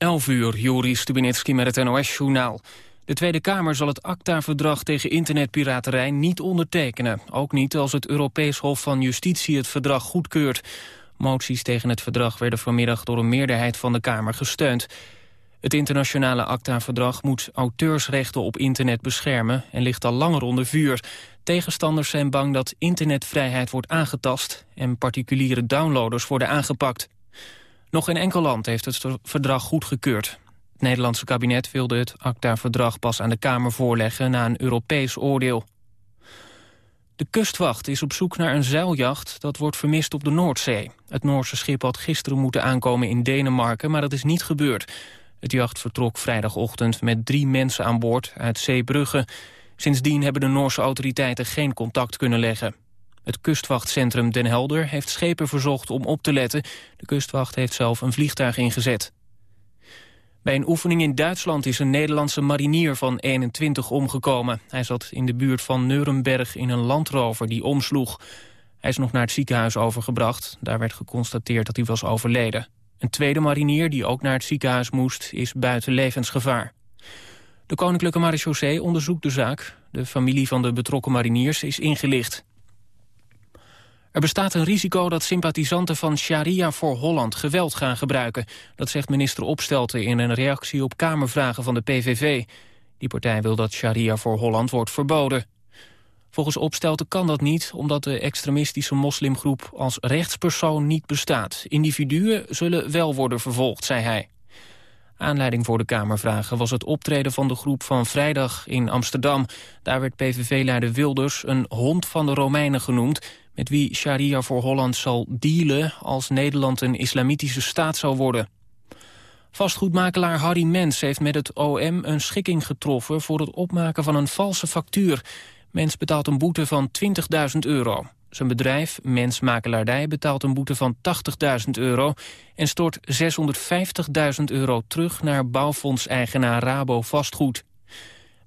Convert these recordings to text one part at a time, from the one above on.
11 uur, Joris Stubenitski met het NOS-journaal. De Tweede Kamer zal het ACTA-verdrag tegen internetpiraterij niet ondertekenen. Ook niet als het Europees Hof van Justitie het verdrag goedkeurt. Moties tegen het verdrag werden vanmiddag door een meerderheid van de Kamer gesteund. Het internationale ACTA-verdrag moet auteursrechten op internet beschermen... en ligt al langer onder vuur. Tegenstanders zijn bang dat internetvrijheid wordt aangetast... en particuliere downloaders worden aangepakt. Nog geen enkel land heeft het verdrag goedgekeurd. Het Nederlandse kabinet wilde het ACTA-verdrag pas aan de Kamer voorleggen... na een Europees oordeel. De kustwacht is op zoek naar een zeiljacht dat wordt vermist op de Noordzee. Het Noorse schip had gisteren moeten aankomen in Denemarken, maar dat is niet gebeurd. Het jacht vertrok vrijdagochtend met drie mensen aan boord uit Zeebrugge. Sindsdien hebben de Noorse autoriteiten geen contact kunnen leggen. Het kustwachtcentrum Den Helder heeft schepen verzocht om op te letten. De kustwacht heeft zelf een vliegtuig ingezet. Bij een oefening in Duitsland is een Nederlandse marinier van 21 omgekomen. Hij zat in de buurt van Nuremberg in een landrover die omsloeg. Hij is nog naar het ziekenhuis overgebracht. Daar werd geconstateerd dat hij was overleden. Een tweede marinier die ook naar het ziekenhuis moest is buiten levensgevaar. De Koninklijke Marechaussee onderzoekt de zaak. De familie van de betrokken mariniers is ingelicht. Er bestaat een risico dat sympathisanten van Sharia voor Holland geweld gaan gebruiken. Dat zegt minister Opstelten in een reactie op Kamervragen van de PVV. Die partij wil dat Sharia voor Holland wordt verboden. Volgens Opstelten kan dat niet, omdat de extremistische moslimgroep als rechtspersoon niet bestaat. Individuen zullen wel worden vervolgd, zei hij. Aanleiding voor de Kamervragen was het optreden van de groep van vrijdag in Amsterdam. Daar werd PVV-leider Wilders een hond van de Romeinen genoemd... met wie Sharia voor Holland zal dealen als Nederland een islamitische staat zou worden. Vastgoedmakelaar Harry Mens heeft met het OM een schikking getroffen... voor het opmaken van een valse factuur. Mens betaalt een boete van 20.000 euro. Zijn bedrijf, Mens Makelaardij, betaalt een boete van 80.000 euro... en stort 650.000 euro terug naar bouwfondseigenaar Rabo Vastgoed.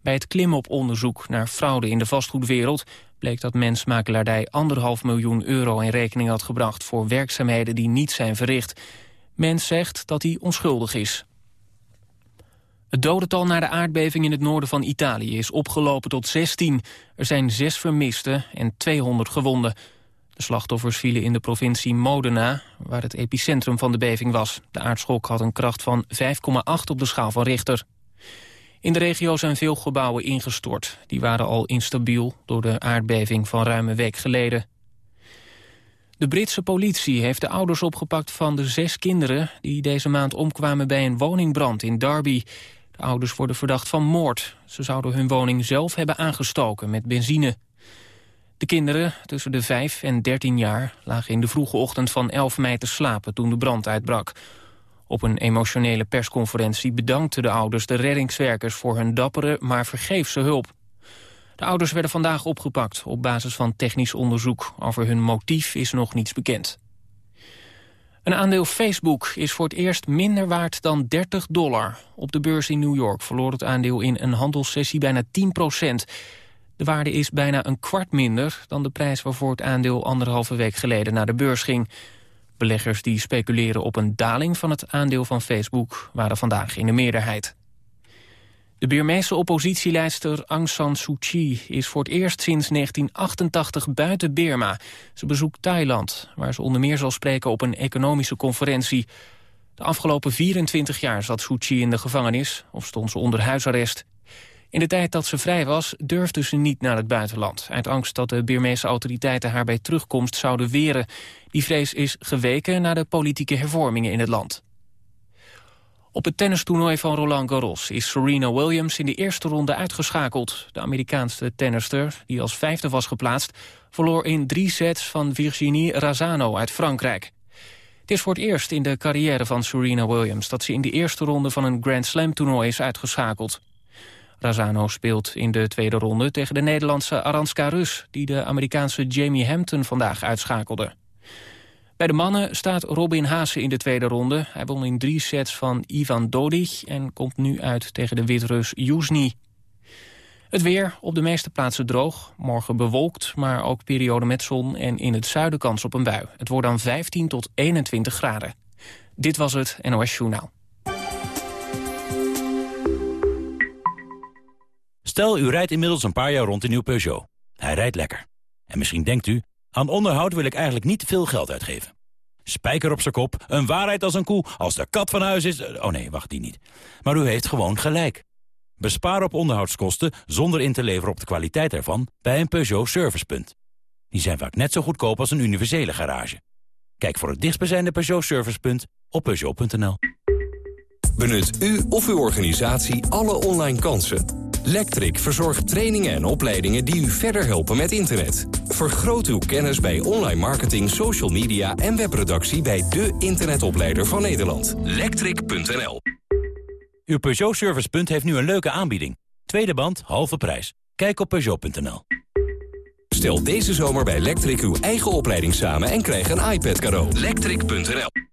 Bij het klimop-onderzoek naar fraude in de vastgoedwereld... bleek dat Mens Makelaardij anderhalf miljoen euro in rekening had gebracht... voor werkzaamheden die niet zijn verricht. Mens zegt dat hij onschuldig is. Het dodental na de aardbeving in het noorden van Italië is opgelopen tot 16. Er zijn zes vermisten en 200 gewonden. De slachtoffers vielen in de provincie Modena, waar het epicentrum van de beving was. De aardschok had een kracht van 5,8 op de schaal van Richter. In de regio zijn veel gebouwen ingestort. Die waren al instabiel door de aardbeving van ruim een week geleden. De Britse politie heeft de ouders opgepakt van de zes kinderen... die deze maand omkwamen bij een woningbrand in Derby. De ouders worden verdacht van moord. Ze zouden hun woning zelf hebben aangestoken met benzine. De kinderen, tussen de 5 en 13 jaar, lagen in de vroege ochtend van 11 mei te slapen toen de brand uitbrak. Op een emotionele persconferentie bedankten de ouders de reddingswerkers voor hun dappere, maar vergeefse hulp. De ouders werden vandaag opgepakt op basis van technisch onderzoek. Over hun motief is nog niets bekend. Een aandeel Facebook is voor het eerst minder waard dan 30 dollar. Op de beurs in New York verloor het aandeel in een handelssessie bijna 10 procent. De waarde is bijna een kwart minder dan de prijs waarvoor het aandeel anderhalve week geleden naar de beurs ging. Beleggers die speculeren op een daling van het aandeel van Facebook waren vandaag in de meerderheid. De Birmeese oppositieleidster Aung San Suu Kyi is voor het eerst sinds 1988 buiten Birma. Ze bezoekt Thailand, waar ze onder meer zal spreken op een economische conferentie. De afgelopen 24 jaar zat Suu Kyi in de gevangenis of stond ze onder huisarrest. In de tijd dat ze vrij was, durfde ze niet naar het buitenland... uit angst dat de Birmeese autoriteiten haar bij terugkomst zouden weren. Die vrees is geweken na de politieke hervormingen in het land. Op het tennistoernooi van Roland Garros is Serena Williams in de eerste ronde uitgeschakeld. De Amerikaanse tennister, die als vijfde was geplaatst, verloor in drie sets van Virginie Razzano uit Frankrijk. Het is voor het eerst in de carrière van Serena Williams dat ze in de eerste ronde van een Grand Slam toernooi is uitgeschakeld. Razzano speelt in de tweede ronde tegen de Nederlandse Aranska Rus... die de Amerikaanse Jamie Hampton vandaag uitschakelde. Bij de mannen staat Robin Haase in de tweede ronde. Hij won in drie sets van Ivan Dodig en komt nu uit tegen de Wit-Rus Jusni. Het weer op de meeste plaatsen droog. Morgen bewolkt, maar ook periode met zon en in het zuiden kans op een bui. Het wordt dan 15 tot 21 graden. Dit was het NOS Journaal. Stel, u rijdt inmiddels een paar jaar rond in uw Peugeot. Hij rijdt lekker. En misschien denkt u, aan onderhoud wil ik eigenlijk niet veel geld uitgeven. Spijker op zijn kop, een waarheid als een koe, als de kat van huis is... Oh nee, wacht, die niet. Maar u heeft gewoon gelijk. Bespaar op onderhoudskosten zonder in te leveren op de kwaliteit ervan... bij een Peugeot Servicepunt. Die zijn vaak net zo goedkoop als een universele garage. Kijk voor het dichtstbijzijnde Peugeot Servicepunt op Peugeot.nl. Benut u of uw organisatie alle online kansen Lectric verzorgt trainingen en opleidingen die u verder helpen met internet. Vergroot uw kennis bij online marketing, social media en webproductie bij de internetopleider van Nederland. Lectric.nl Uw Peugeot Servicepunt heeft nu een leuke aanbieding. Tweede band, halve prijs. Kijk op Peugeot.nl. Stel deze zomer bij Lectric uw eigen opleiding samen en krijg een iPad cadeau. Lectric.nl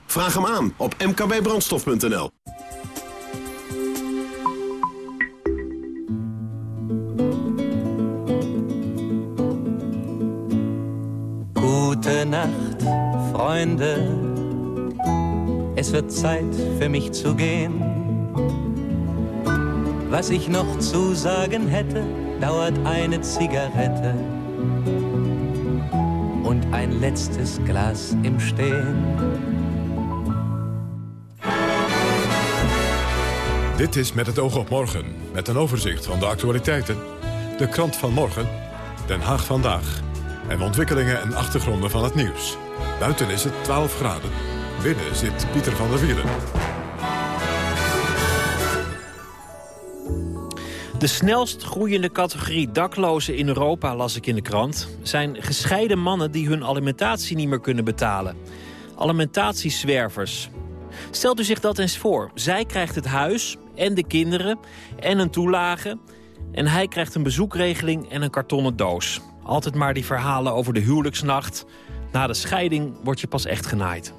Vraag hem aan op mkbbrandstof.nl. Nacht, Freunde. Es wird Zeit für mich zu gehen. Was ich noch zu sagen hätte, dauert eine Zigarette und ein letztes Glas im Stehen. Dit is Met het oog op morgen, met een overzicht van de actualiteiten. De krant van morgen, Den Haag vandaag. En ontwikkelingen en achtergronden van het nieuws. Buiten is het 12 graden. Binnen zit Pieter van der Wielen. De snelst groeiende categorie daklozen in Europa, las ik in de krant... zijn gescheiden mannen die hun alimentatie niet meer kunnen betalen. Alimentatiezwervers. Stelt u zich dat eens voor. Zij krijgt het huis en de kinderen en een toelage... en hij krijgt een bezoekregeling en een kartonnen doos. Altijd maar die verhalen over de huwelijksnacht. Na de scheiding word je pas echt genaaid.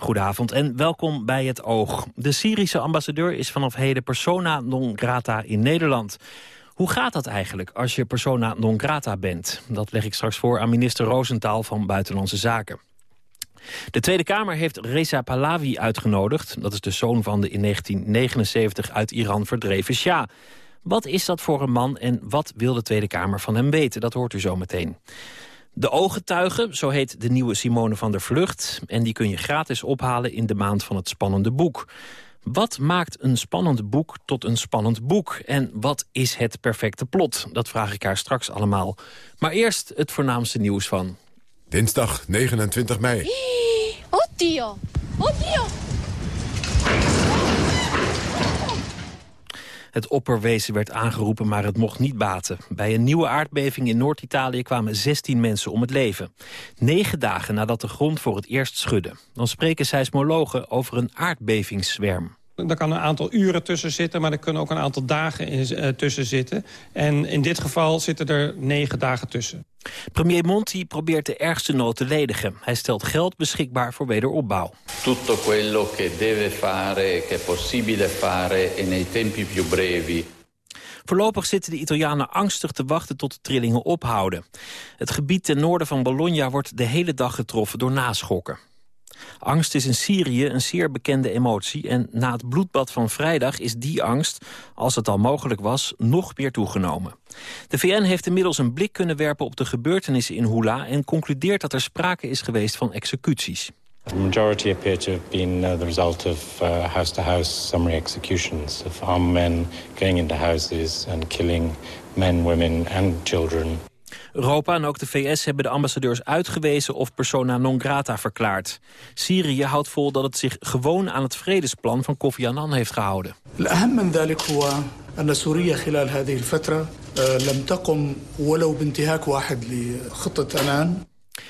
Goedenavond en welkom bij Het Oog. De Syrische ambassadeur is vanaf heden persona non grata in Nederland. Hoe gaat dat eigenlijk als je persona non grata bent? Dat leg ik straks voor aan minister Roosentaal van Buitenlandse Zaken. De Tweede Kamer heeft Reza Pahlavi uitgenodigd. Dat is de zoon van de in 1979 uit Iran verdreven Shah. Wat is dat voor een man en wat wil de Tweede Kamer van hem weten? Dat hoort u zo meteen. De ooggetuigen, zo heet de nieuwe Simone van der Vlucht. En die kun je gratis ophalen in de maand van het spannende boek. Wat maakt een spannend boek tot een spannend boek? En wat is het perfecte plot? Dat vraag ik haar straks allemaal. Maar eerst het voornaamste nieuws van... Dinsdag 29 mei. Oddio! Oddio! Het opperwezen werd aangeroepen, maar het mocht niet baten. Bij een nieuwe aardbeving in Noord-Italië kwamen 16 mensen om het leven. Negen dagen nadat de grond voor het eerst schudde. Dan spreken seismologen over een aardbevingszwerm. Er kan een aantal uren tussen zitten, maar er kunnen ook een aantal dagen in, uh, tussen zitten. En in dit geval zitten er negen dagen tussen. Premier Monti probeert de ergste nood te ledigen. Hij stelt geld beschikbaar voor wederopbouw. Tutto quello che deve fare, che è possibile fare e nei tempi più brevi. Voorlopig zitten de Italianen angstig te wachten tot de trillingen ophouden. Het gebied ten noorden van Bologna wordt de hele dag getroffen door naschokken. Angst is in Syrië een zeer bekende emotie... en na het bloedbad van vrijdag is die angst, als het al mogelijk was, nog meer toegenomen. De VN heeft inmiddels een blik kunnen werpen op de gebeurtenissen in Hula... en concludeert dat er sprake is geweest van executies. The majority appear to have been uh, the result of uh, house-to-house -house summary executions of armed men going into houses and killing men, women and children. Europa en ook de VS hebben de ambassadeurs uitgewezen of persona non grata verklaard. Syrië houdt vol dat het zich gewoon aan het vredesplan van Kofi Annan heeft gehouden.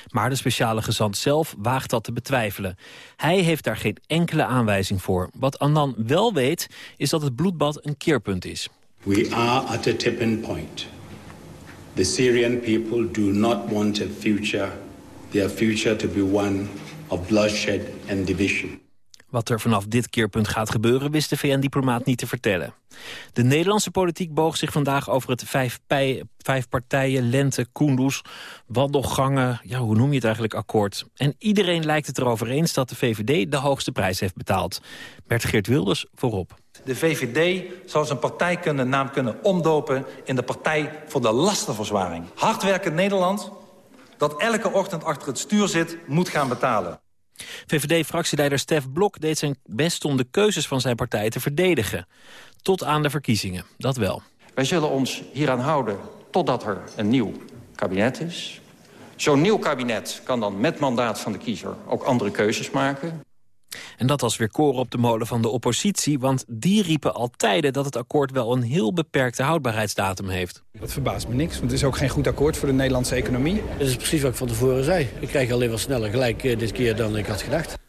Maar de speciale gezant zelf waagt dat te betwijfelen. Hij heeft daar geen enkele aanwijzing voor. Wat Annan wel weet, is dat het bloedbad een keerpunt is. We are at a tipping point. The Syrian people do not want a future, their future to be one of bloodshed and division. Wat er vanaf dit keerpunt gaat gebeuren, wist de VN-diplomaat niet te vertellen. De Nederlandse politiek boog zich vandaag over het vijf, vijf partijen, lente, koendoes, wandelgangen, ja, hoe noem je het eigenlijk, akkoord. En iedereen lijkt het erover eens dat de VVD de hoogste prijs heeft betaald. Bert Geert Wilders voorop. De VVD zou zijn partij kunnen, naam kunnen omdopen in de Partij voor de Lastenverzwaring. Hardwerkend Nederland, dat elke ochtend achter het stuur zit, moet gaan betalen. VVD-fractieleider Stef Blok deed zijn best om de keuzes van zijn partij te verdedigen. Tot aan de verkiezingen, dat wel. Wij zullen ons hieraan houden totdat er een nieuw kabinet is. Zo'n nieuw kabinet kan dan met mandaat van de kiezer ook andere keuzes maken. En dat was weer koren op de molen van de oppositie... want die riepen al tijden dat het akkoord wel een heel beperkte houdbaarheidsdatum heeft. Dat verbaast me niks, want het is ook geen goed akkoord voor de Nederlandse economie. Dat is precies wat ik van tevoren zei. Ik krijg alleen wat sneller gelijk eh, dit keer dan ik had gedacht.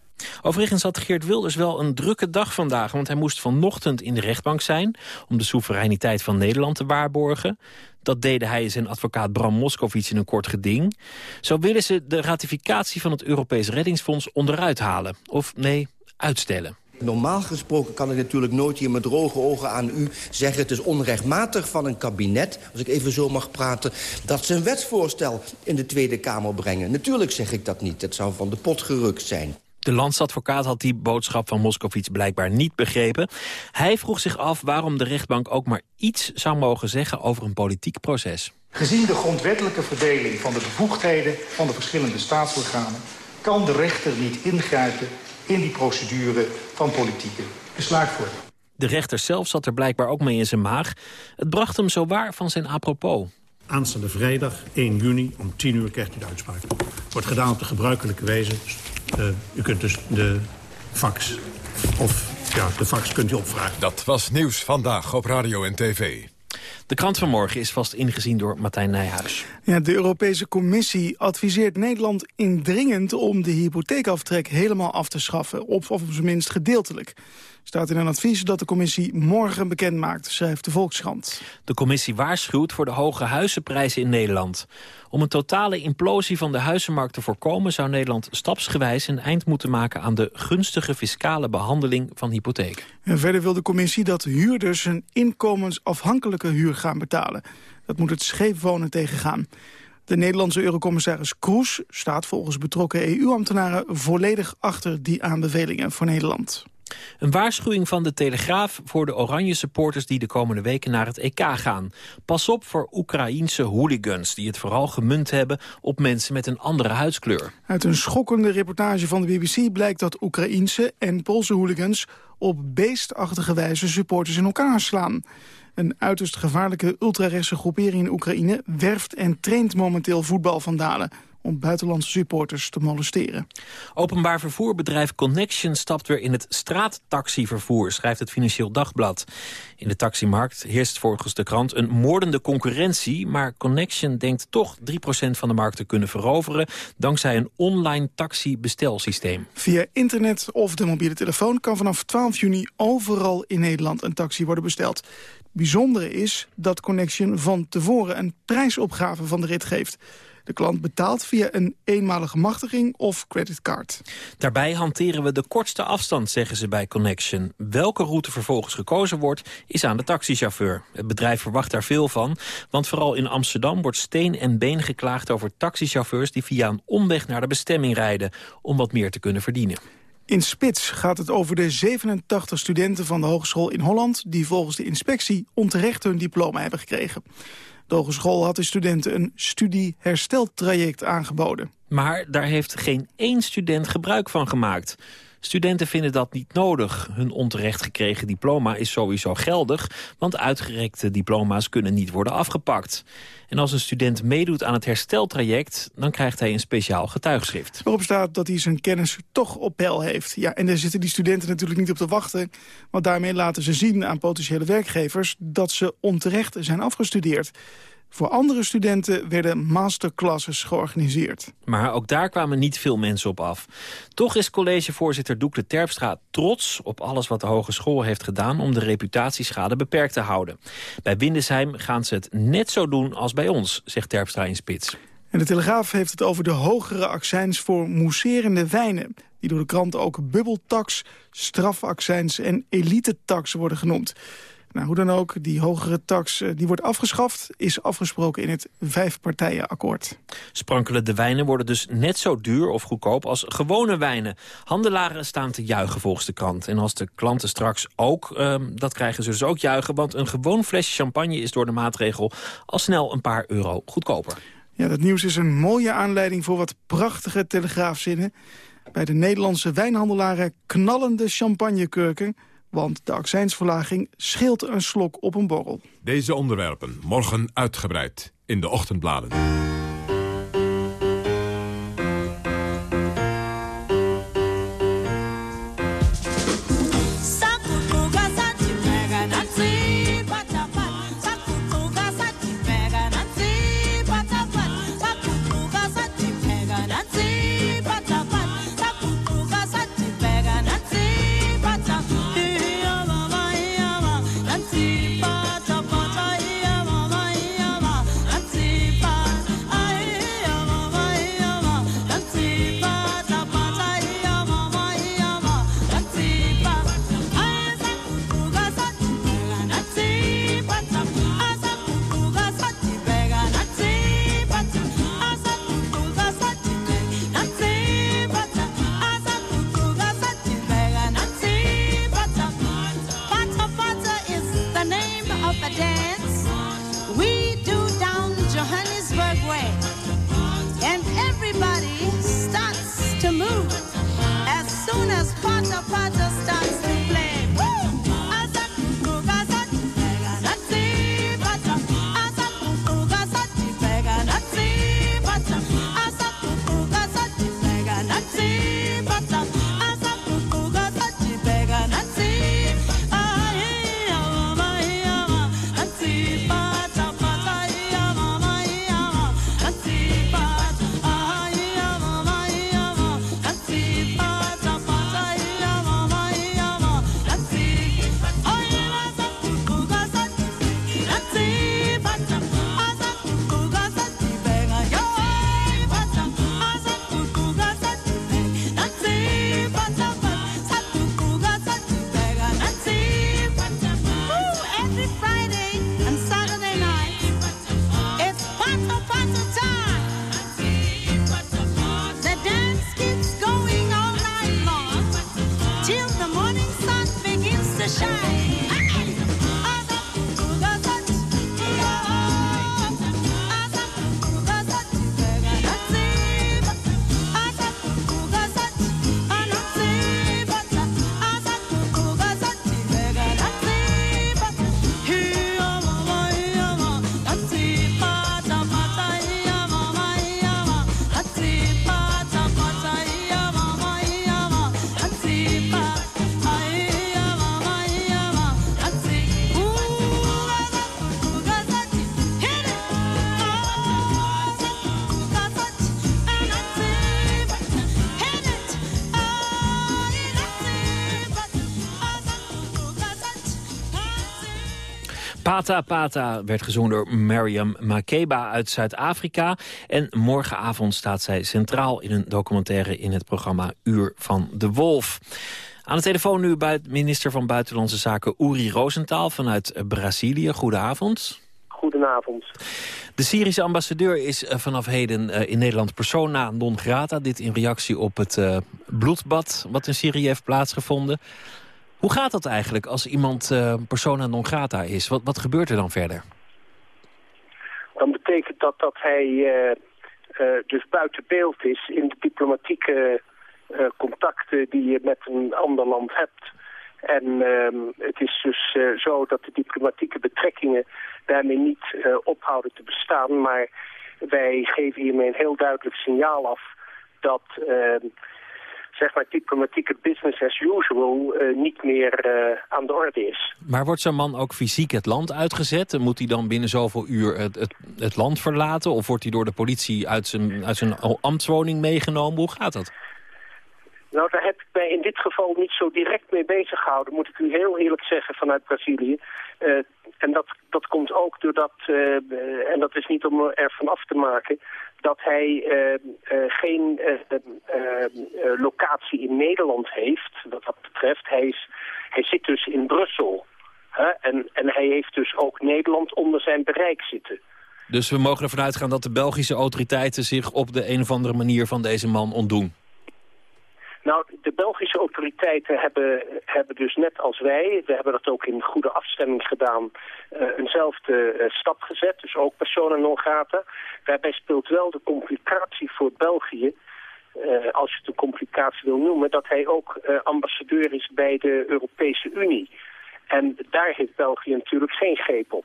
Overigens had Geert Wilders wel een drukke dag vandaag... want hij moest vanochtend in de rechtbank zijn... om de soevereiniteit van Nederland te waarborgen. Dat deden hij en zijn advocaat Bram Moskowitz in een kort geding. Zo willen ze de ratificatie van het Europees Reddingsfonds onderuit halen. Of nee, uitstellen. Normaal gesproken kan ik natuurlijk nooit hier met droge ogen aan u zeggen... het is onrechtmatig van een kabinet, als ik even zo mag praten... dat ze een wetsvoorstel in de Tweede Kamer brengen. Natuurlijk zeg ik dat niet, het zou van de pot gerukt zijn. De landsadvocaat had die boodschap van Moskovits blijkbaar niet begrepen. Hij vroeg zich af waarom de rechtbank ook maar iets zou mogen zeggen over een politiek proces. Gezien de grondwettelijke verdeling van de bevoegdheden van de verschillende staatsorganen... kan de rechter niet ingrijpen in die procedure van politieke besluitvorming. De rechter zelf zat er blijkbaar ook mee in zijn maag. Het bracht hem zowaar van zijn apropos. Aanstaande vrijdag, 1 juni, om 10 uur krijgt u de uitspraak. Wordt gedaan op de gebruikelijke wijze. Uh, u kunt dus de fax, of ja, de fax kunt u opvragen. Dat was Nieuws Vandaag op Radio en TV. De krant van morgen is vast ingezien door Martijn Nijhuis. Ja, de Europese Commissie adviseert Nederland indringend om de hypotheekaftrek helemaal af te schaffen. Of, of op zijn minst gedeeltelijk. Staat in een advies dat de commissie morgen bekend maakt, schrijft de Volkskrant. De commissie waarschuwt voor de hoge huizenprijzen in Nederland. Om een totale implosie van de huizenmarkt te voorkomen... zou Nederland stapsgewijs een eind moeten maken... aan de gunstige fiscale behandeling van hypotheken. En verder wil de commissie dat huurders een inkomensafhankelijke huur gaan betalen. Dat moet het scheefwonen tegengaan. De Nederlandse eurocommissaris Kroes staat volgens betrokken EU-ambtenaren... volledig achter die aanbevelingen voor Nederland. Een waarschuwing van de Telegraaf voor de oranje supporters die de komende weken naar het EK gaan. Pas op voor Oekraïense hooligans die het vooral gemunt hebben op mensen met een andere huidskleur. Uit een schokkende reportage van de BBC blijkt dat Oekraïense en Poolse hooligans op beestachtige wijze supporters in elkaar slaan. Een uiterst gevaarlijke ultrarechtse groepering in Oekraïne werft en traint momenteel voetbalvandalen om buitenlandse supporters te molesteren. Openbaar vervoerbedrijf Connection stapt weer in het straattaxivervoer, schrijft het Financieel Dagblad. In de taximarkt heerst volgens de krant een moordende concurrentie, maar Connection denkt toch 3% van de markt te kunnen veroveren dankzij een online taxi-bestelsysteem. Via internet of de mobiele telefoon kan vanaf 12 juni overal in Nederland een taxi worden besteld. Het bijzondere is dat Connection van tevoren een prijsopgave van de rit geeft. De klant betaalt via een eenmalige machtiging of creditcard. Daarbij hanteren we de kortste afstand, zeggen ze bij Connection. Welke route vervolgens gekozen wordt, is aan de taxichauffeur. Het bedrijf verwacht daar veel van, want vooral in Amsterdam wordt steen en been geklaagd over taxichauffeurs die via een omweg naar de bestemming rijden, om wat meer te kunnen verdienen. In Spits gaat het over de 87 studenten van de Hogeschool in Holland... die volgens de inspectie onterecht hun diploma hebben gekregen. De hogeschool had de studenten een studie-hersteltraject aangeboden. Maar daar heeft geen één student gebruik van gemaakt. Studenten vinden dat niet nodig. Hun onterecht gekregen diploma is sowieso geldig... want uitgerekte diploma's kunnen niet worden afgepakt. En als een student meedoet aan het hersteltraject... dan krijgt hij een speciaal getuigschrift. Waarop staat dat hij zijn kennis toch op peil heeft. Ja, en daar zitten die studenten natuurlijk niet op te wachten... want daarmee laten ze zien aan potentiële werkgevers... dat ze onterecht zijn afgestudeerd. Voor andere studenten werden masterclasses georganiseerd. Maar ook daar kwamen niet veel mensen op af. Toch is collegevoorzitter Doekle Terpstra trots op alles wat de hogeschool heeft gedaan... om de reputatieschade beperkt te houden. Bij Windesheim gaan ze het net zo doen als bij ons, zegt Terpstra in Spits. En de Telegraaf heeft het over de hogere accijns voor mousserende wijnen... die door de krant ook bubbeltax, strafaccijns en elite-tax worden genoemd. Nou, hoe dan ook, die hogere tax eh, die wordt afgeschaft... is afgesproken in het vijfpartijenakkoord. Sprankelende wijnen worden dus net zo duur of goedkoop als gewone wijnen. Handelaren staan te juichen volgens de krant. En als de klanten straks ook, uh, dat krijgen ze dus ook juichen... want een gewoon flesje champagne is door de maatregel... al snel een paar euro goedkoper. Ja, dat nieuws is een mooie aanleiding voor wat prachtige telegraafzinnen. Bij de Nederlandse wijnhandelaren knallende champagnekurken... want de accijnsverlaging scheelt een slok op een borrel. Deze onderwerpen morgen uitgebreid in de ochtendbladen. apart. Pata Pata werd gezongen door Mariam Makeba uit Zuid-Afrika. En morgenavond staat zij centraal in een documentaire in het programma Uur van de Wolf. Aan de telefoon nu minister van Buitenlandse Zaken Uri Rosenthal vanuit Brazilië. Goedenavond. Goedenavond. De Syrische ambassadeur is eh, vanaf heden eh, in Nederland persona non grata. Dit in reactie op het uh, bloedbad wat in Syrië heeft plaatsgevonden. Hoe gaat dat eigenlijk als iemand uh, persona non grata is? Wat, wat gebeurt er dan verder? Dan betekent dat dat hij uh, uh, dus buiten beeld is in de diplomatieke contacten die je met een ander land hebt. En ehm, het is dus zo dat de diplomatieke betrekkingen daarmee niet ophouden te bestaan. Maar wij geven hiermee een heel duidelijk signaal af dat ehm, zeg maar diplomatieke business as usual uh, niet meer uh, aan de orde is. Maar wordt zo'n man ook fysiek het land uitgezet? Moet hij dan binnen zoveel uur het, het, het, land verlaten? Of wordt hij door de politie uit zijn, uit zijn ambtswoning meegenomen? Hoe gaat dat? Nou, daar heb ik mij in dit geval niet zo direct mee bezig gehouden, moet ik u heel eerlijk zeggen, vanuit Brazilië. Uh, en dat, dat komt ook doordat, uh, en dat is niet om er van af te maken, dat hij uh, geen locatie in Nederland heeft, wat dat betreft. Hij, is, hij zit dus in Brussel. Hè? En, en hij heeft dus ook Nederland onder zijn bereik zitten. Dus we mogen ervan uitgaan dat de Belgische autoriteiten zich op de een of andere manier van deze man ontdoen? Nou, de Belgische autoriteiten hebben, hebben dus net als wij, we hebben dat ook in goede afstemming gedaan, uh, eenzelfde uh, stap gezet, dus ook persona non grata. Daarbij speelt wel de complicatie voor België, uh, als je het een complicatie wil noemen, dat hij ook ambassadeur is bij de Europese Unie. En daar heeft België natuurlijk geen greep op.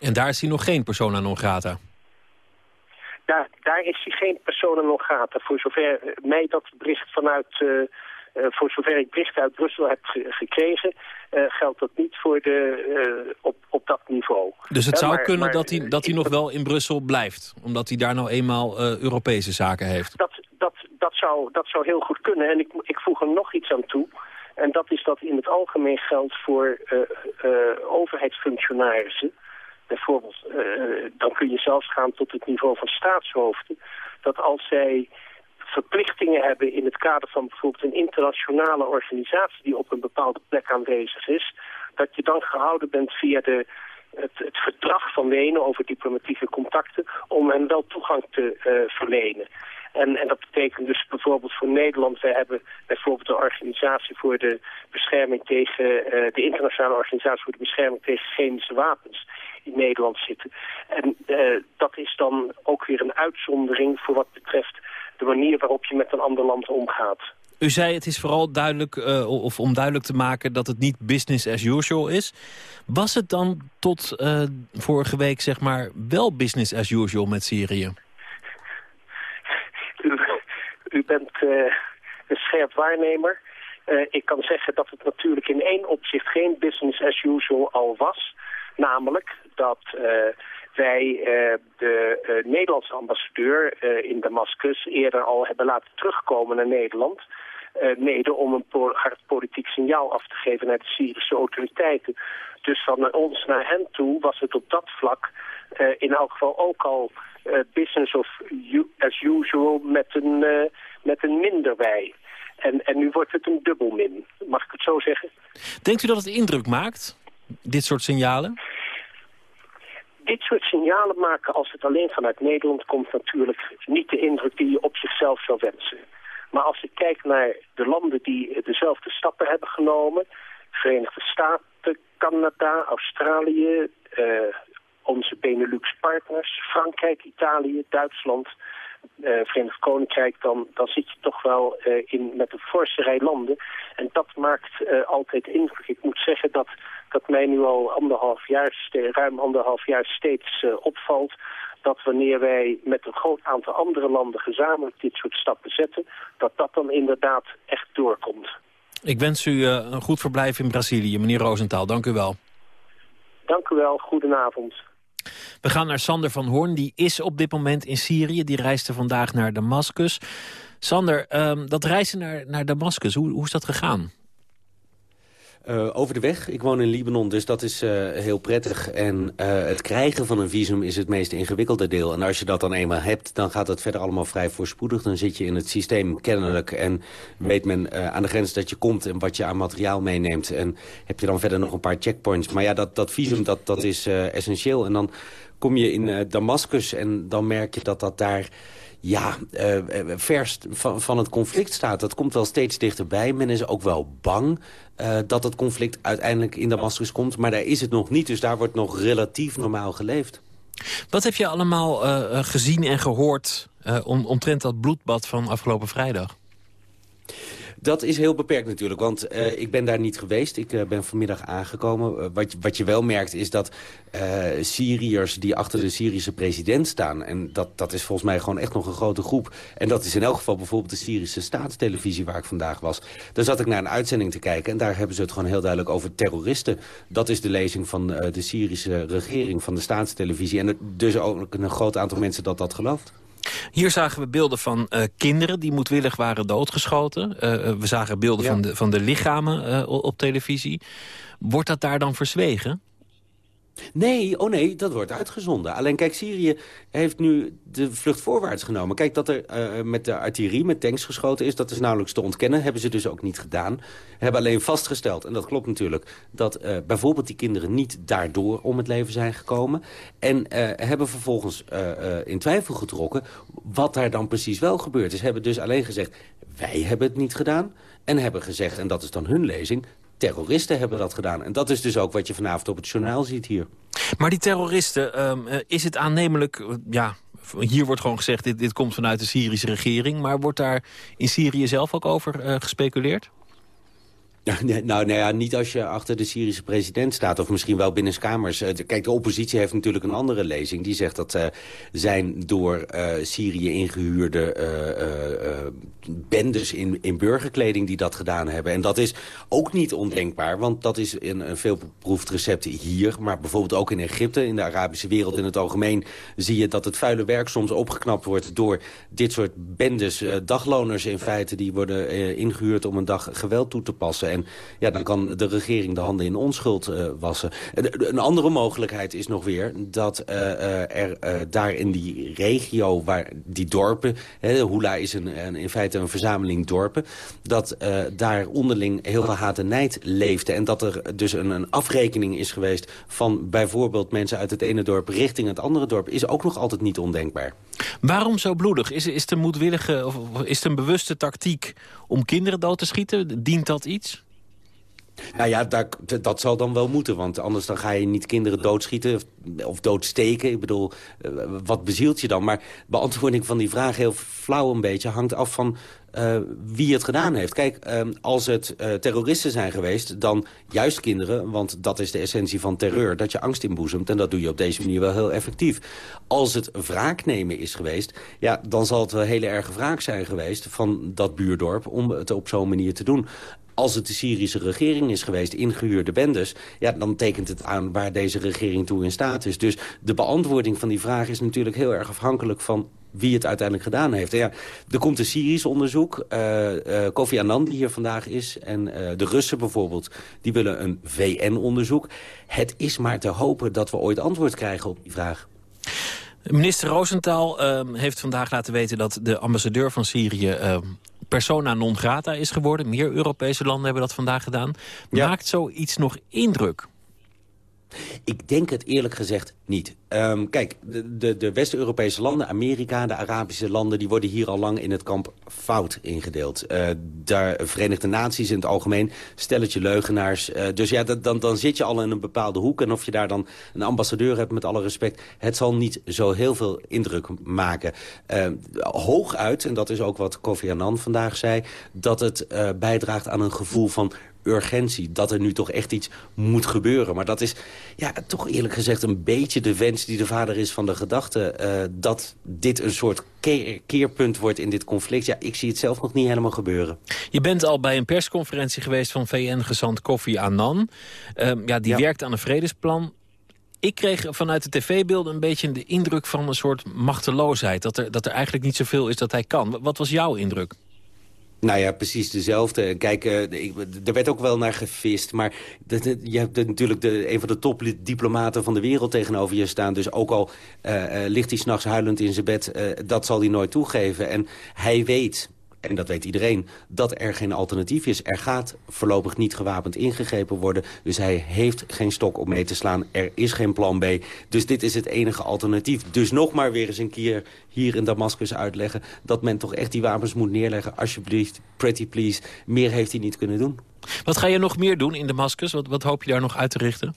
En daar is hij nog geen persona non grata? Daar, daar is hij geen persona non grata. Voor zover mij dat bericht vanuit... Uh, uh, voor zover ik berichten uit Brussel heb ge gekregen, uh, geldt dat niet voor de, op, op dat niveau. Dus het zou maar, kunnen maar, dat, hij, dat hij nog wel in Brussel blijft, omdat hij daar nou eenmaal Europese zaken heeft? Dat, dat, dat, zou, dat zou heel goed kunnen. En ik, ik voeg er nog iets aan toe. En dat is dat in het algemeen geldt voor overheidsfunctionarissen bijvoorbeeld, uh, dan kun je zelfs gaan tot het niveau van staatshoofden, dat als zij verplichtingen hebben in het kader van bijvoorbeeld een internationale organisatie die op een bepaalde plek aanwezig is, dat je dan gehouden bent via de, het, het verdrag van Wenen over diplomatieke contacten om hen wel toegang te uh, verlenen. En, en dat betekent dus bijvoorbeeld voor Nederland, wij hebben bijvoorbeeld de organisatie voor de bescherming tegen, uh, de internationale organisatie voor de bescherming tegen chemische wapens in Nederland zitten. En uh, dat is dan ook weer een uitzondering voor wat betreft de manier waarop je met een ander land omgaat. U zei het is vooral duidelijk, uh, of om duidelijk te maken dat het niet business as usual is. Was het dan tot uh, vorige week zeg maar wel business as usual met Syrië? U, u bent uh, een scherp waarnemer. ik kan zeggen dat het natuurlijk in één opzicht geen business as usual al was. Namelijk dat uh, wij uh, de uh, Nederlandse ambassadeur in Damascus eerder al hebben laten terugkomen naar Nederland. mede om een hard politiek signaal af te geven naar de Syrische autoriteiten. Dus van ons naar hen toe was het op dat vlak in elk geval ook al business of as usual met een, met een minder wij. En, en nu wordt het een dubbelmin, mag ik het zo zeggen? Denkt u dat het indruk maakt, dit soort signalen? Dit soort signalen maken als het alleen vanuit Nederland komt natuurlijk niet de indruk die je op zichzelf zou wensen. Maar als ik kijk naar de landen die dezelfde stappen hebben genomen, Verenigde Staten, Canada, Australië, uh, onze Benelux-partners, Frankrijk, Italië, Duitsland, uh, Verenigd Koninkrijk, dan, dan zit je toch wel uh, in, met een forse rij landen. En dat maakt uh, altijd indruk. Ik moet zeggen dat dat mij nu al anderhalf jaar, ruim anderhalf jaar steeds uh, opvalt dat wanneer wij met een groot aantal andere landen gezamenlijk dit soort stappen zetten, dat dat dan inderdaad echt doorkomt. Ik wens u uh, een goed verblijf in Brazilië, meneer Roosentaal. Dank u wel. Dank u wel, goedenavond. We gaan naar Sander van Hoorn, die is op dit moment in Syrië. Die reisde vandaag naar Damascus. Sander, um, dat reizen naar, naar Damascus, hoe, hoe is dat gegaan? Uh, over de weg. Ik woon in Libanon, dus dat is uh, heel prettig. En uh, het krijgen van een visum is het meest ingewikkelde deel. En als je dat dan eenmaal hebt, dan gaat het verder allemaal vrij voorspoedig. Dan zit je in het systeem kennelijk en weet men aan de grens dat je komt... en wat je aan materiaal meeneemt. En heb je dan verder nog een paar checkpoints. Maar ja, dat, dat visum, dat, dat is essentieel. En dan kom je in Damascus en dan merk je dat dat daar ja, uh, verst van, van het conflict staat. Dat komt wel steeds dichterbij. Men is ook wel bang uh, dat het conflict uiteindelijk in Damascus komt. Maar daar is het nog niet, dus daar wordt nog relatief normaal geleefd. Wat heb je allemaal gezien en gehoord om, omtrent dat bloedbad van afgelopen vrijdag? Dat is heel beperkt natuurlijk, want uh, ik ben daar niet geweest. Ik uh, ben vanmiddag aangekomen. Uh, wat, wat je wel merkt is dat Syriërs die achter de Syrische president staan... en dat, dat is volgens mij gewoon echt nog een grote groep... en dat is in elk geval bijvoorbeeld de Syrische staatstelevisie waar ik vandaag was. Daar zat ik naar een uitzending te kijken en daar hebben ze het gewoon heel duidelijk over terroristen. Dat is de lezing van de Syrische regering, van de staatstelevisie. En dus ook een groot aantal mensen dat dat gelooft. Hier zagen we beelden van uh, kinderen die moedwillig waren doodgeschoten. Uh, we zagen beelden ja. van, de, van de lichamen uh, op televisie. Wordt dat daar dan verzwegen? Nee, oh nee, dat wordt uitgezonden. Alleen kijk, Syrië heeft nu de vlucht voorwaarts genomen. Kijk, dat er uh, met de artillerie, met tanks geschoten is... dat is nauwelijks te ontkennen, hebben ze dus ook niet gedaan. Hebben alleen vastgesteld, en dat klopt natuurlijk... dat uh, bijvoorbeeld die kinderen niet daardoor om het leven zijn gekomen. En uh, hebben vervolgens in twijfel getrokken wat daar dan precies wel gebeurd is. Hebben dus alleen gezegd, wij hebben het niet gedaan... En hebben gezegd, en dat is dan hun lezing terroristen hebben dat gedaan. En dat is dus ook wat je vanavond op het journaal ziet hier. Maar die terroristen, um, is het aannemelijk... ja, hier wordt gewoon gezegd, dit, dit komt vanuit de Syrische regering... maar wordt daar in Syrië zelf ook over uh, gespeculeerd? Nou, nou ja, niet als je achter de Syrische president staat. Of misschien wel binnenskamers. Kijk, de oppositie heeft natuurlijk een andere lezing. Die zegt dat uh, zijn door uh, Syrië ingehuurde uh, bendes in, in burgerkleding die dat gedaan hebben. En dat is ook niet ondenkbaar. Want dat is een, een veelbeproefd recept hier. Maar bijvoorbeeld ook in Egypte, in de Arabische wereld in het algemeen... zie je dat het vuile werk soms opgeknapt wordt door dit soort bendes. dagloners in feite die worden ingehuurd om een dag geweld toe te passen. En ja, dan kan de regering de handen in onschuld uh, wassen. Een andere mogelijkheid is nog weer dat uh, er daar in die regio, waar die dorpen... Hula is een, in feite een verzameling dorpen... dat daar onderling heel veel haat en nijd leefde. En dat er dus een, een afrekening is geweest van bijvoorbeeld mensen uit het ene dorp richting het andere dorp... is ook nog altijd niet ondenkbaar. Waarom zo bloedig? Is, is het een moedwillige of is het een bewuste tactiek om kinderen dood te schieten? Dient dat iets? Nou ja, dat, dat zal dan wel moeten. Want anders dan ga je niet kinderen doodschieten of, of doodsteken. Ik bedoel, uh, wat bezielt je dan? Maar beantwoording van die vraag heel flauw een beetje... hangt af van uh, wie het gedaan heeft. Kijk, uh, als het uh, terroristen zijn geweest, dan juist kinderen... want dat is de essentie van terreur, dat je angst inboezemt... en dat doe je op deze manier wel heel effectief. Als het wraak nemen is geweest, ja, dan zal het wel hele erge wraak zijn geweest... van dat buurdorp om het op zo'n manier te doen als het de Syrische regering is geweest, ingehuurde bendes... Ja, dan tekent het aan waar deze regering toe in staat is. Dus de beantwoording van die vraag is natuurlijk heel erg afhankelijk van wie het uiteindelijk gedaan heeft. Ja, er komt een Syrisch onderzoek. Uh, uh, Kofi Annan, die hier vandaag is, en uh, de Russen bijvoorbeeld... die willen een VN-onderzoek. Het is maar te hopen dat we ooit antwoord krijgen op die vraag. Minister Roosentaal uh, heeft vandaag laten weten dat de ambassadeur van Syrië... Uh, persona non grata is geworden. Meer Europese landen hebben dat vandaag gedaan. Ja. Maakt zoiets nog indruk? Ik denk het eerlijk gezegd niet. Um, kijk, de, de, de West-Europese landen, Amerika, de Arabische landen... die worden hier al lang in het kamp fout ingedeeld. Uh, de Verenigde Naties in het algemeen, stelletje leugenaars. Uh, dus ja, dan, dan zit je al in een bepaalde hoek. En of je daar dan een ambassadeur hebt, met alle respect... het zal niet zo heel veel indruk maken. Uh, hooguit, en dat is ook wat Kofi Annan vandaag zei... dat het bijdraagt aan een gevoel van urgentie. Dat er nu toch echt iets moet gebeuren. Maar dat is ja, toch eerlijk gezegd een beetje de wens die de vader is van de gedachte... Uh, dat dit een soort keer, keerpunt wordt in dit conflict. Ja, ik zie het zelf nog niet helemaal gebeuren. Je bent al bij een persconferentie geweest van VN-gezant Kofi Annan. Uh, ja, die ja. werkt aan een vredesplan. Ik kreeg vanuit de tv-beelden een beetje de indruk van een soort machteloosheid. Dat er, dat er eigenlijk niet zoveel is dat hij kan. Wat was jouw indruk? Nou ja, precies dezelfde. Kijk, uh, er werd ook wel naar gevist. Maar je hebt natuurlijk de, een van de topdiplomaten van de wereld tegenover je staan. Dus ook al uh, uh, ligt hij s'nachts huilend in zijn bed, dat zal hij nooit toegeven. En hij weet, en dat weet iedereen, dat er geen alternatief is. Er gaat voorlopig niet gewapend ingegrepen worden. Dus hij heeft geen stok om mee te slaan. Er is geen plan B. Dus dit is het enige alternatief. Dus nog maar weer eens een keer hier in Damascus uitleggen... dat men toch echt die wapens moet neerleggen. Alsjeblieft, pretty please. Meer heeft hij niet kunnen doen. Wat ga je nog meer doen in Damascus? Wat, wat hoop je daar nog uit te richten?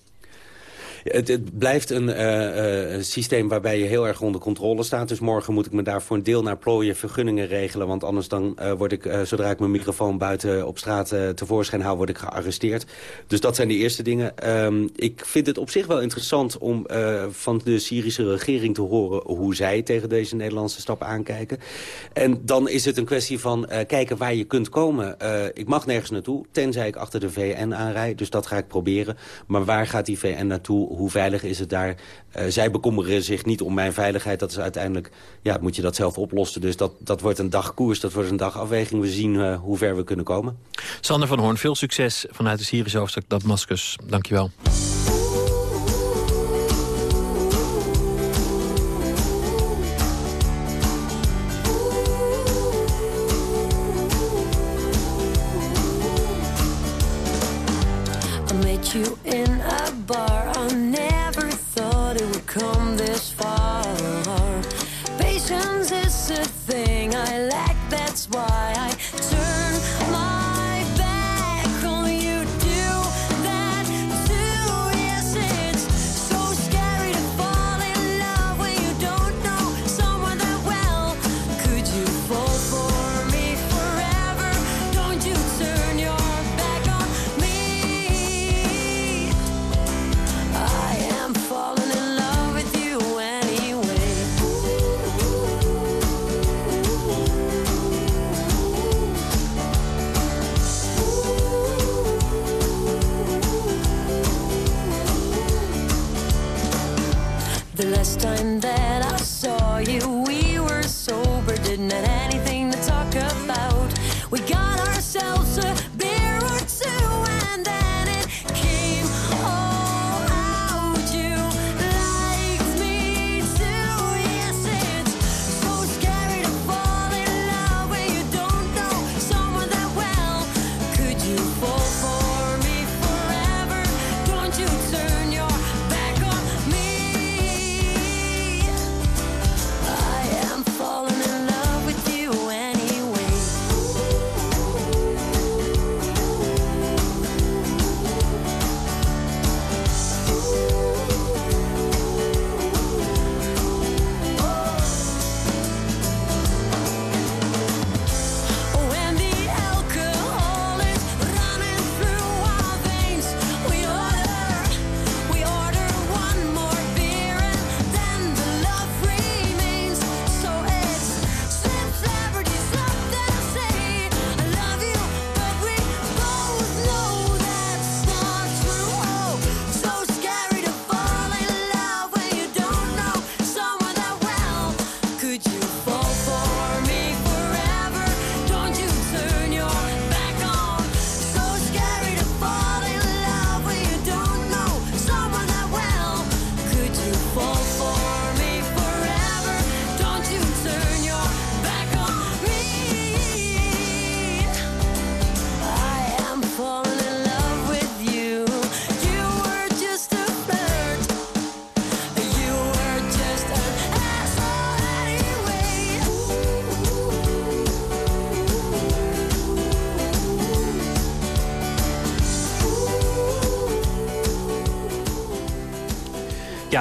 Het, blijft een uh, systeem waarbij je heel erg onder controle staat. Dus morgen moet ik me daar voor een deel naar plooien vergunningen regelen. Want anders dan uh, word ik, zodra ik mijn microfoon buiten op straat tevoorschijn haal, word ik gearresteerd. Dus dat zijn de eerste dingen. Um, ik vind het op zich wel interessant om van de Syrische regering te horen hoe zij tegen deze Nederlandse stap aankijken. En dan is het een kwestie van kijken waar je kunt komen. ik mag nergens naartoe, tenzij ik achter de VN aanrijd. Dus dat ga ik proberen. Maar waar gaat die VN naartoe? Hoe veilig is het daar? Uh, zij bekommeren zich niet om mijn veiligheid. Dat is uiteindelijk, ja, moet je dat zelf oplossen. Dus dat, dat wordt een dag koers, dat wordt een dag afweging. We zien uh, hoe ver we kunnen komen. Sander van Hoorn, veel succes vanuit de Syrische hoofdstad Damascus. Dankjewel. you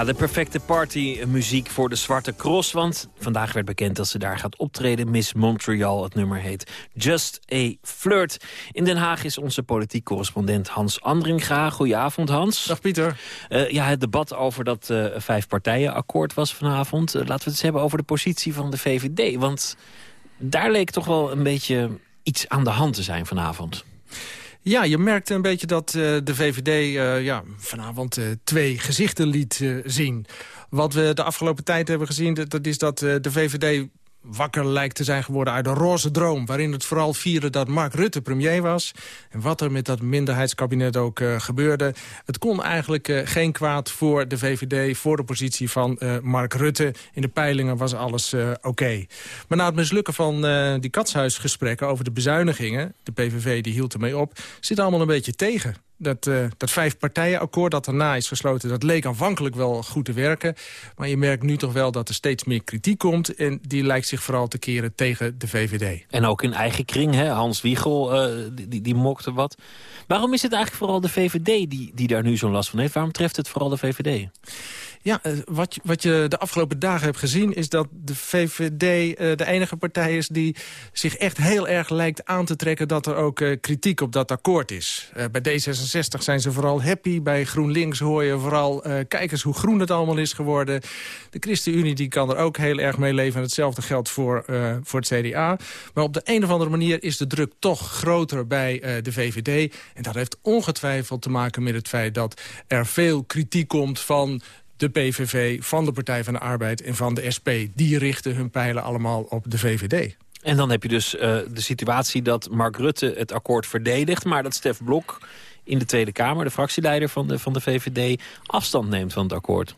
Ja, de perfecte partymuziek voor de Zwarte Cross. Want vandaag werd bekend dat ze daar gaat optreden. Miss Montreal, het nummer heet Just a Flirt. In Den Haag is onze politiek correspondent Hans Andringa. Goedenavond, Hans. Dag, Pieter. Uh, ja, het debat over dat uh, vijf partijen akkoord was vanavond. Uh, laten we het eens hebben over de positie van de VVD. Want daar leek toch wel een beetje iets aan de hand te zijn vanavond. Ja, je merkte een beetje dat uh, de VVD uh, ja, vanavond uh, twee gezichten liet zien. Wat we de afgelopen tijd hebben gezien, dat is dat de VVD wakker lijkt te zijn geworden uit een roze droom... waarin het vooral vieren dat Mark Rutte premier was. En wat er met dat minderheidskabinet ook uh, gebeurde... het kon eigenlijk uh, geen kwaad voor de VVD, voor de positie van uh, Mark Rutte. In de peilingen was alles oké. Maar na het mislukken van die katshuisgesprekken over de bezuinigingen... de PVV die hield ermee op, zit allemaal een beetje tegen Dat, uh, dat vijfpartijenakkoord dat daarna is gesloten... dat leek aanvankelijk wel goed te werken. Maar je merkt nu toch wel dat er steeds meer kritiek komt... en die lijkt zich vooral te keren tegen de VVD. En ook in eigen kring, hè? Hans Wiegel, uh, die, die mokte wat. Waarom is het eigenlijk vooral de VVD die, die daar nu zo'n last van heeft? Waarom treft het vooral de VVD? Ja, eh, wat, wat je de afgelopen dagen hebt gezien... is dat de VVD uh, de enige partij is die zich echt heel erg lijkt aan te trekken... dat er ook uh, kritiek op dat akkoord is. Bij D66 zijn ze vooral happy. Bij GroenLinks hoor je vooral... kijk eens hoe groen het allemaal is geworden. De ChristenUnie die kan er ook heel erg mee leven. En hetzelfde geldt voor, voor het CDA. Maar op de een of andere manier is de druk toch groter bij de VVD. En dat heeft ongetwijfeld te maken met het feit dat er veel kritiek komt van de PVV, van de Partij van de Arbeid en van de SP... die richten hun pijlen allemaal op de VVD. En dan heb je dus uh, de situatie dat Mark Rutte het akkoord verdedigt... maar dat Stef Blok in de Tweede Kamer, de fractieleider van de, van de VVD... afstand neemt van het akkoord.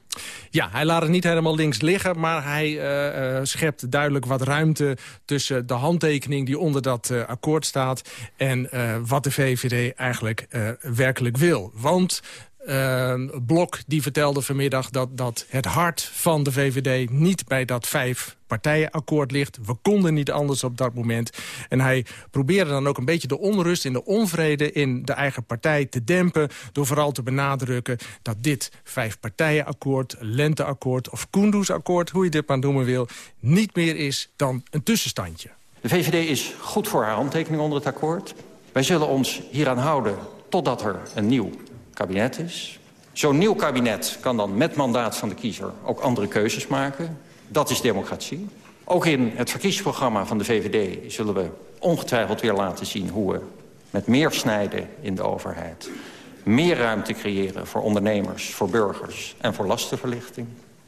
Ja, hij laat het niet helemaal links liggen... maar hij uh, uh, schept duidelijk wat ruimte tussen de handtekening... die onder dat uh, akkoord staat en wat de VVD eigenlijk werkelijk wil. Want uh, Blok die vertelde vanmiddag dat, dat het hart van de VVD niet bij dat vijf partijenakkoord ligt. We konden niet anders op dat moment. En hij probeerde dan ook een beetje de onrust en de onvrede in de eigen partij te dempen... door vooral te benadrukken dat dit vijfpartijenakkoord, lenteakkoord of Kunduz-akkoord... hoe je dit maar noemen wil, niet meer is dan een tussenstandje. De VVD is goed voor haar handtekening onder het akkoord. Wij zullen ons hieraan houden totdat er een nieuw kabinet is. Zo'n nieuw kabinet kan dan met mandaat van de kiezer ook andere keuzes maken. Dat is democratie. Ook in het verkiezingsprogramma van de VVD zullen we ongetwijfeld weer laten zien... hoe we met meer snijden in de overheid... meer ruimte creëren voor ondernemers, voor burgers en voor lastenverlichting.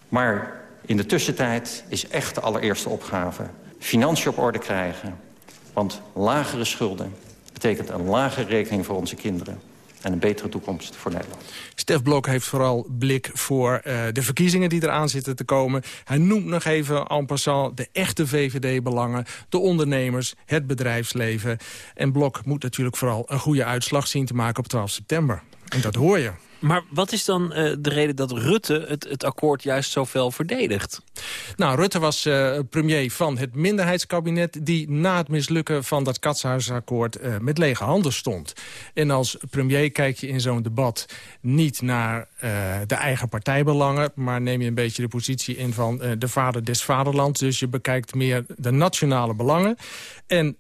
Maar in de tussentijd is echt de allereerste opgave... financiën op orde krijgen. Want lagere schulden betekent een lagere rekening voor onze kinderen en een betere toekomst voor Nederland. Stef Blok heeft vooral blik voor uh, de verkiezingen die eraan zitten te komen. Hij noemt nog even en passant de echte VVD-belangen... de ondernemers, het bedrijfsleven. En Blok moet natuurlijk vooral een goede uitslag zien te maken op 12 september. En dat hoor je. Maar wat is dan uh, de reden dat Rutte het, het akkoord juist zo fel verdedigt? Nou, Rutte was uh, premier van het minderheidskabinet... die na het mislukken van dat katshuisakkoord uh, met lege handen stond. En als premier kijk je in zo'n debat niet naar de eigen partijbelangen... maar neem je een beetje de positie in van de vader des vaderlands. Dus je bekijkt meer de nationale belangen. En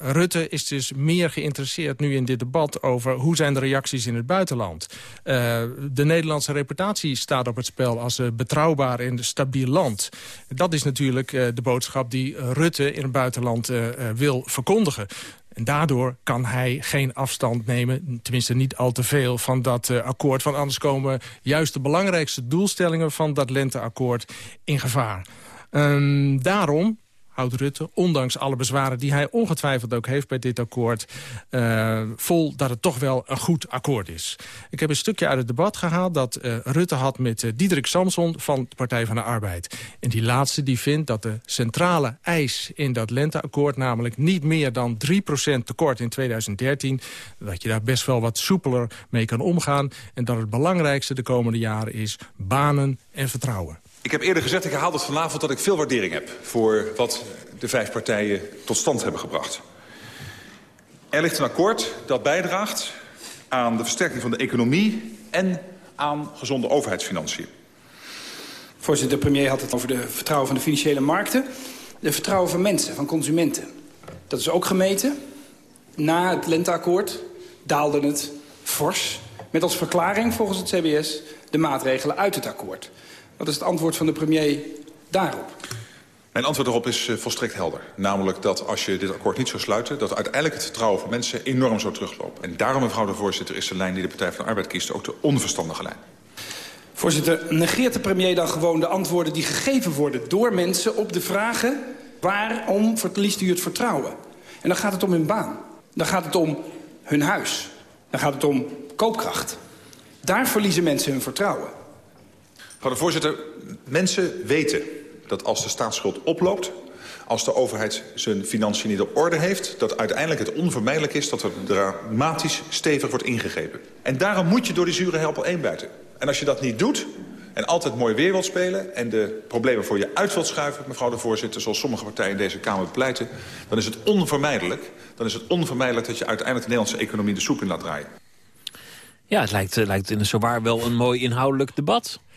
Rutte is dus meer geïnteresseerd nu in dit debat... over hoe zijn de reacties in het buitenland... Uh, de Nederlandse reputatie staat op het spel als uh, betrouwbaar en stabiel land. Dat is natuurlijk uh, de boodschap die Rutte in het buitenland wil verkondigen. En daardoor kan hij geen afstand nemen, tenminste niet al te veel... van dat akkoord, van anders komen juist de belangrijkste doelstellingen... van dat lenteakkoord in gevaar. Um, daarom houdt Rutte, ondanks alle bezwaren die hij ongetwijfeld ook heeft bij dit akkoord, uh, vol dat het toch wel een goed akkoord is. Ik heb een stukje uit het debat gehaald dat uh, Rutte had met uh, Diederik Samson van de Partij van de Arbeid. En die laatste die vindt dat de centrale eis in dat lenteakkoord, namelijk niet meer dan 3% tekort in 2013, dat je daar best wel wat soepeler mee kan omgaan en dat het belangrijkste de komende jaren is banen en vertrouwen. Ik heb eerder gezegd, ik herhaal het vanavond, dat ik veel waardering heb... voor wat de vijf partijen tot stand hebben gebracht. Er ligt een akkoord dat bijdraagt aan de versterking van de economie... en aan gezonde overheidsfinanciën. Voorzitter, de premier had het over de vertrouwen van de financiële markten. De vertrouwen van mensen, van consumenten. Dat is ook gemeten. Na het lenteakkoord daalde het fors. Met als verklaring volgens het CBS de maatregelen uit het akkoord. Wat is het antwoord van de premier daarop? Mijn antwoord erop is uh, volstrekt helder. Namelijk dat als je dit akkoord niet zou sluiten... dat uiteindelijk het vertrouwen van mensen enorm zou teruglopen. En daarom, mevrouw de voorzitter, is de lijn die de Partij van de Arbeid kiest... ook de onverstandige lijn. Voorzitter, negeert de premier dan gewoon de antwoorden die gegeven worden... door mensen op de vragen waarom verliest u het vertrouwen? En dan gaat het om hun baan. Dan gaat het om hun huis. Dan gaat het om koopkracht. Daar verliezen mensen hun vertrouwen. Mevrouw de voorzitter, mensen weten dat als de staatsschuld oploopt... als de overheid zijn financiën niet op orde heeft... dat uiteindelijk het onvermijdelijk is dat er dramatisch stevig wordt ingegrepen. En daarom moet je door die zure helpel één buiten. En als je dat niet doet en altijd mooi weer wilt spelen... en de problemen voor je uit wilt schuiven, mevrouw de voorzitter... zoals sommige partijen in deze Kamer pleiten... dan is het onvermijdelijk, dan is het onvermijdelijk dat je uiteindelijk de Nederlandse economie de soep in laat draaien. Ja, het lijkt, lijkt in zowaar wel een mooi inhoudelijk debat.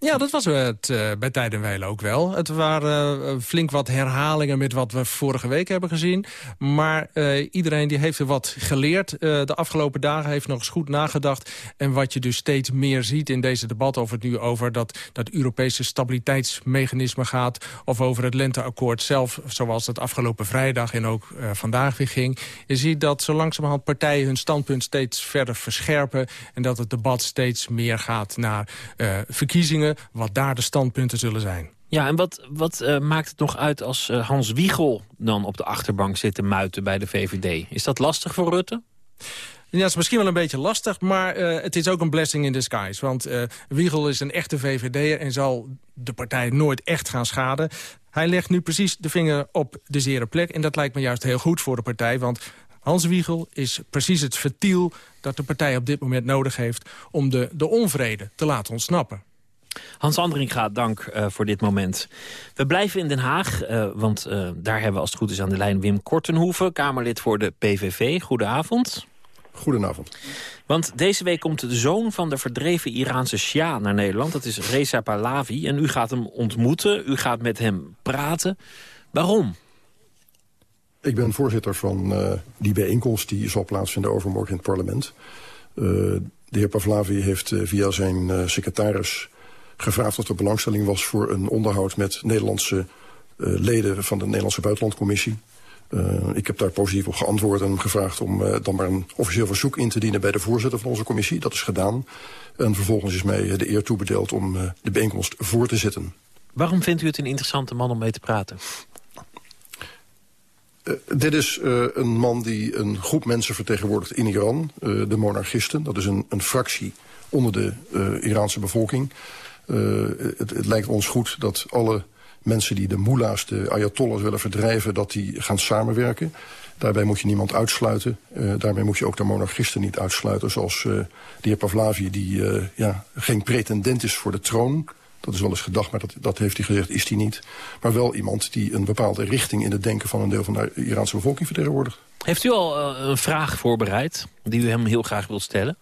Ja, dat was het uh, bij Tijd en Weilen ook wel. Het waren uh, flink wat herhalingen met wat we vorige week hebben gezien. Maar uh, iedereen die heeft er wat geleerd. de afgelopen dagen heeft nog eens goed nagedacht. En wat je dus steeds meer ziet in deze debat... of het nu over dat, dat Europese stabiliteitsmechanisme gaat... of over het lenteakkoord zelf, zoals het afgelopen vrijdag... en ook vandaag weer ging. Je ziet dat zo langzamerhand partijen hun standpunt steeds verder verscherpen... en dat het debat steeds meer gaat naar verkiezingen wat daar de standpunten zullen zijn. Ja, en wat, wat uh, maakt het nog uit als uh, Hans Wiegel dan op de achterbank zit te muiten bij de VVD? Is dat lastig voor Rutte? Ja, het is misschien wel een beetje lastig, maar uh, het is ook een blessing in disguise. Want Wiegel is een echte VVD'er en zal de partij nooit echt gaan schaden. Hij legt nu precies de vinger op de zere plek. En dat lijkt me juist heel goed voor de partij. Want Hans Wiegel is precies het vertiel dat de partij op dit moment nodig heeft... om de, de onvrede te laten ontsnappen. Hans Andringa, dank uh, voor dit moment. We blijven in Den Haag, uh, want uh, daar hebben we als het goed is aan de lijn Wim Kortenhoeven... Kamerlid voor de PVV. Goedenavond. Goedenavond. Want deze week komt de zoon van de verdreven Iraanse Shia naar Nederland. Dat is Reza Pahlavi. En u gaat hem ontmoeten, u gaat met hem praten. Waarom? Ik ben voorzitter van die bijeenkomst die zal plaatsvinden overmorgen in het parlement. de heer Pahlavi heeft via zijn secretaris gevraagd of er belangstelling was voor een onderhoud met Nederlandse uh, leden van de Nederlandse Buitenlandcommissie. Uh, ik heb daar positief op geantwoord en hem gevraagd om uh, dan maar een officieel verzoek in te dienen bij de voorzitter van onze commissie. Dat is gedaan. En vervolgens is mij de eer toebedeeld om de bijeenkomst voor te zitten. Waarom vindt u het een interessante man om mee te praten? Uh, dit is uh, een man die een groep mensen vertegenwoordigt in Iran. Uh, de monarchisten, dat is een, een fractie onder de Iraanse bevolking. Uh, het, het, lijkt ons goed dat alle mensen die de moela's, de ayatollahs willen verdrijven... dat die gaan samenwerken. Daarbij moet je niemand uitsluiten. Uh, daarbij moet je ook de monarchisten niet uitsluiten. Zoals uh, de heer Pavlavi, die ja, geen pretendent is voor de troon. Dat is wel eens gedacht, maar dat, dat heeft hij gezegd, is hij niet. Maar wel iemand die een bepaalde richting in het denken... van een deel van de Iraanse bevolking vertegenwoordigt. Heeft u al een vraag voorbereid die u hem heel graag wilt stellen?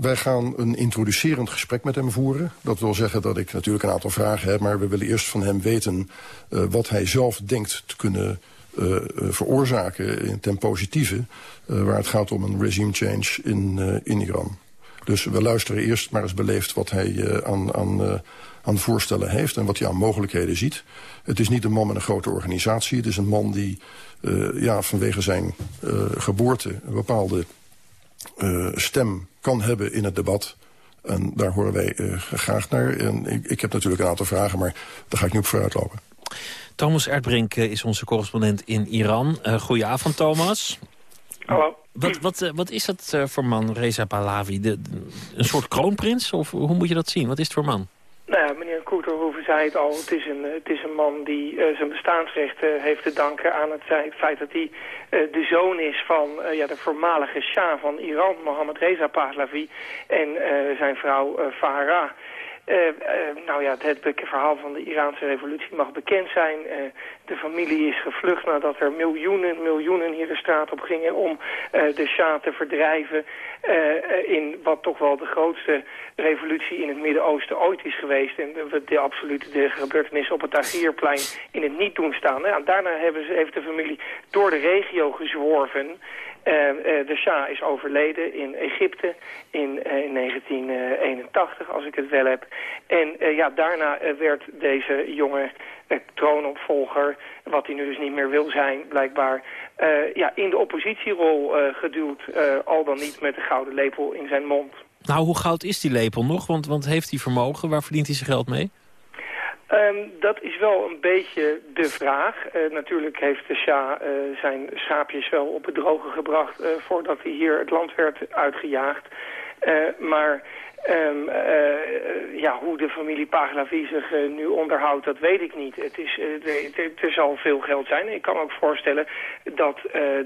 Wij gaan een introducerend gesprek met hem voeren. Dat wil zeggen dat ik natuurlijk een aantal vragen heb... maar we willen eerst van hem weten uh, wat hij zelf denkt te kunnen uh, veroorzaken ten positieve... Waar het gaat om een regime change in, in Iran. Dus we luisteren eerst maar eens beleefd wat hij aan, aan, aan voorstellen heeft... en wat hij aan mogelijkheden ziet. Het is niet een man met een grote organisatie. Het is een man die ja, vanwege zijn geboorte een bepaalde stem kan hebben in het debat. En daar horen wij uh, graag naar. En ik, ik, heb natuurlijk een aantal vragen, maar daar ga ik nu op vooruit lopen. Thomas Erdbrink uh, is onze correspondent in Iran. Uh, goedenavond, Thomas. Hallo. Wat, wat, wat is dat voor man, Reza Pahlavi? De, de, een soort kroonprins? Of hoe moet je dat zien? Wat is het voor man? Nou ja, meneer Koeterhoeven zei het al. Het is een, het is een man die uh, zijn bestaansrechten heeft te danken aan het feit dat hij uh, de zoon is van ja, de voormalige Shah van Iran, Mohammed Reza Pahlavi, en zijn vrouw Farah. Uh, uh, nou ja, het, verhaal van de Iraanse revolutie mag bekend zijn. Uh, de familie is gevlucht nadat er miljoenen, miljoenen hier de straat op gingen om de Shah te verdrijven. in wat toch wel de grootste revolutie in het Midden-Oosten ooit is geweest. En de, de absolute de gebeurtenissen op het Tahrirplein in het niet doen staan. Nou, daarna hebben ze, heeft de familie door de regio gezworven. Uh, uh, de Shah is overleden in Egypte in, uh, in 1981, als ik het wel heb. En ja, daarna werd deze jonge troonopvolger, wat hij nu dus niet meer wil zijn, blijkbaar, ja, in de oppositierol geduwd. al dan niet met de gouden lepel in zijn mond. Nou, hoe goud is die lepel nog? Want, want heeft hij vermogen? Waar verdient hij zijn geld mee? Um, dat is wel een beetje de vraag. Uh, natuurlijk heeft de Shah uh, zijn schaapjes wel op het droge gebracht... Uh, voordat hij hier het land werd uitgejaagd. maar Um, uh, ja, hoe de familie Pahlavi zich uh, nu onderhoudt, dat weet ik niet. Het is, uh, er zal veel geld zijn. Ik kan me ook voorstellen dat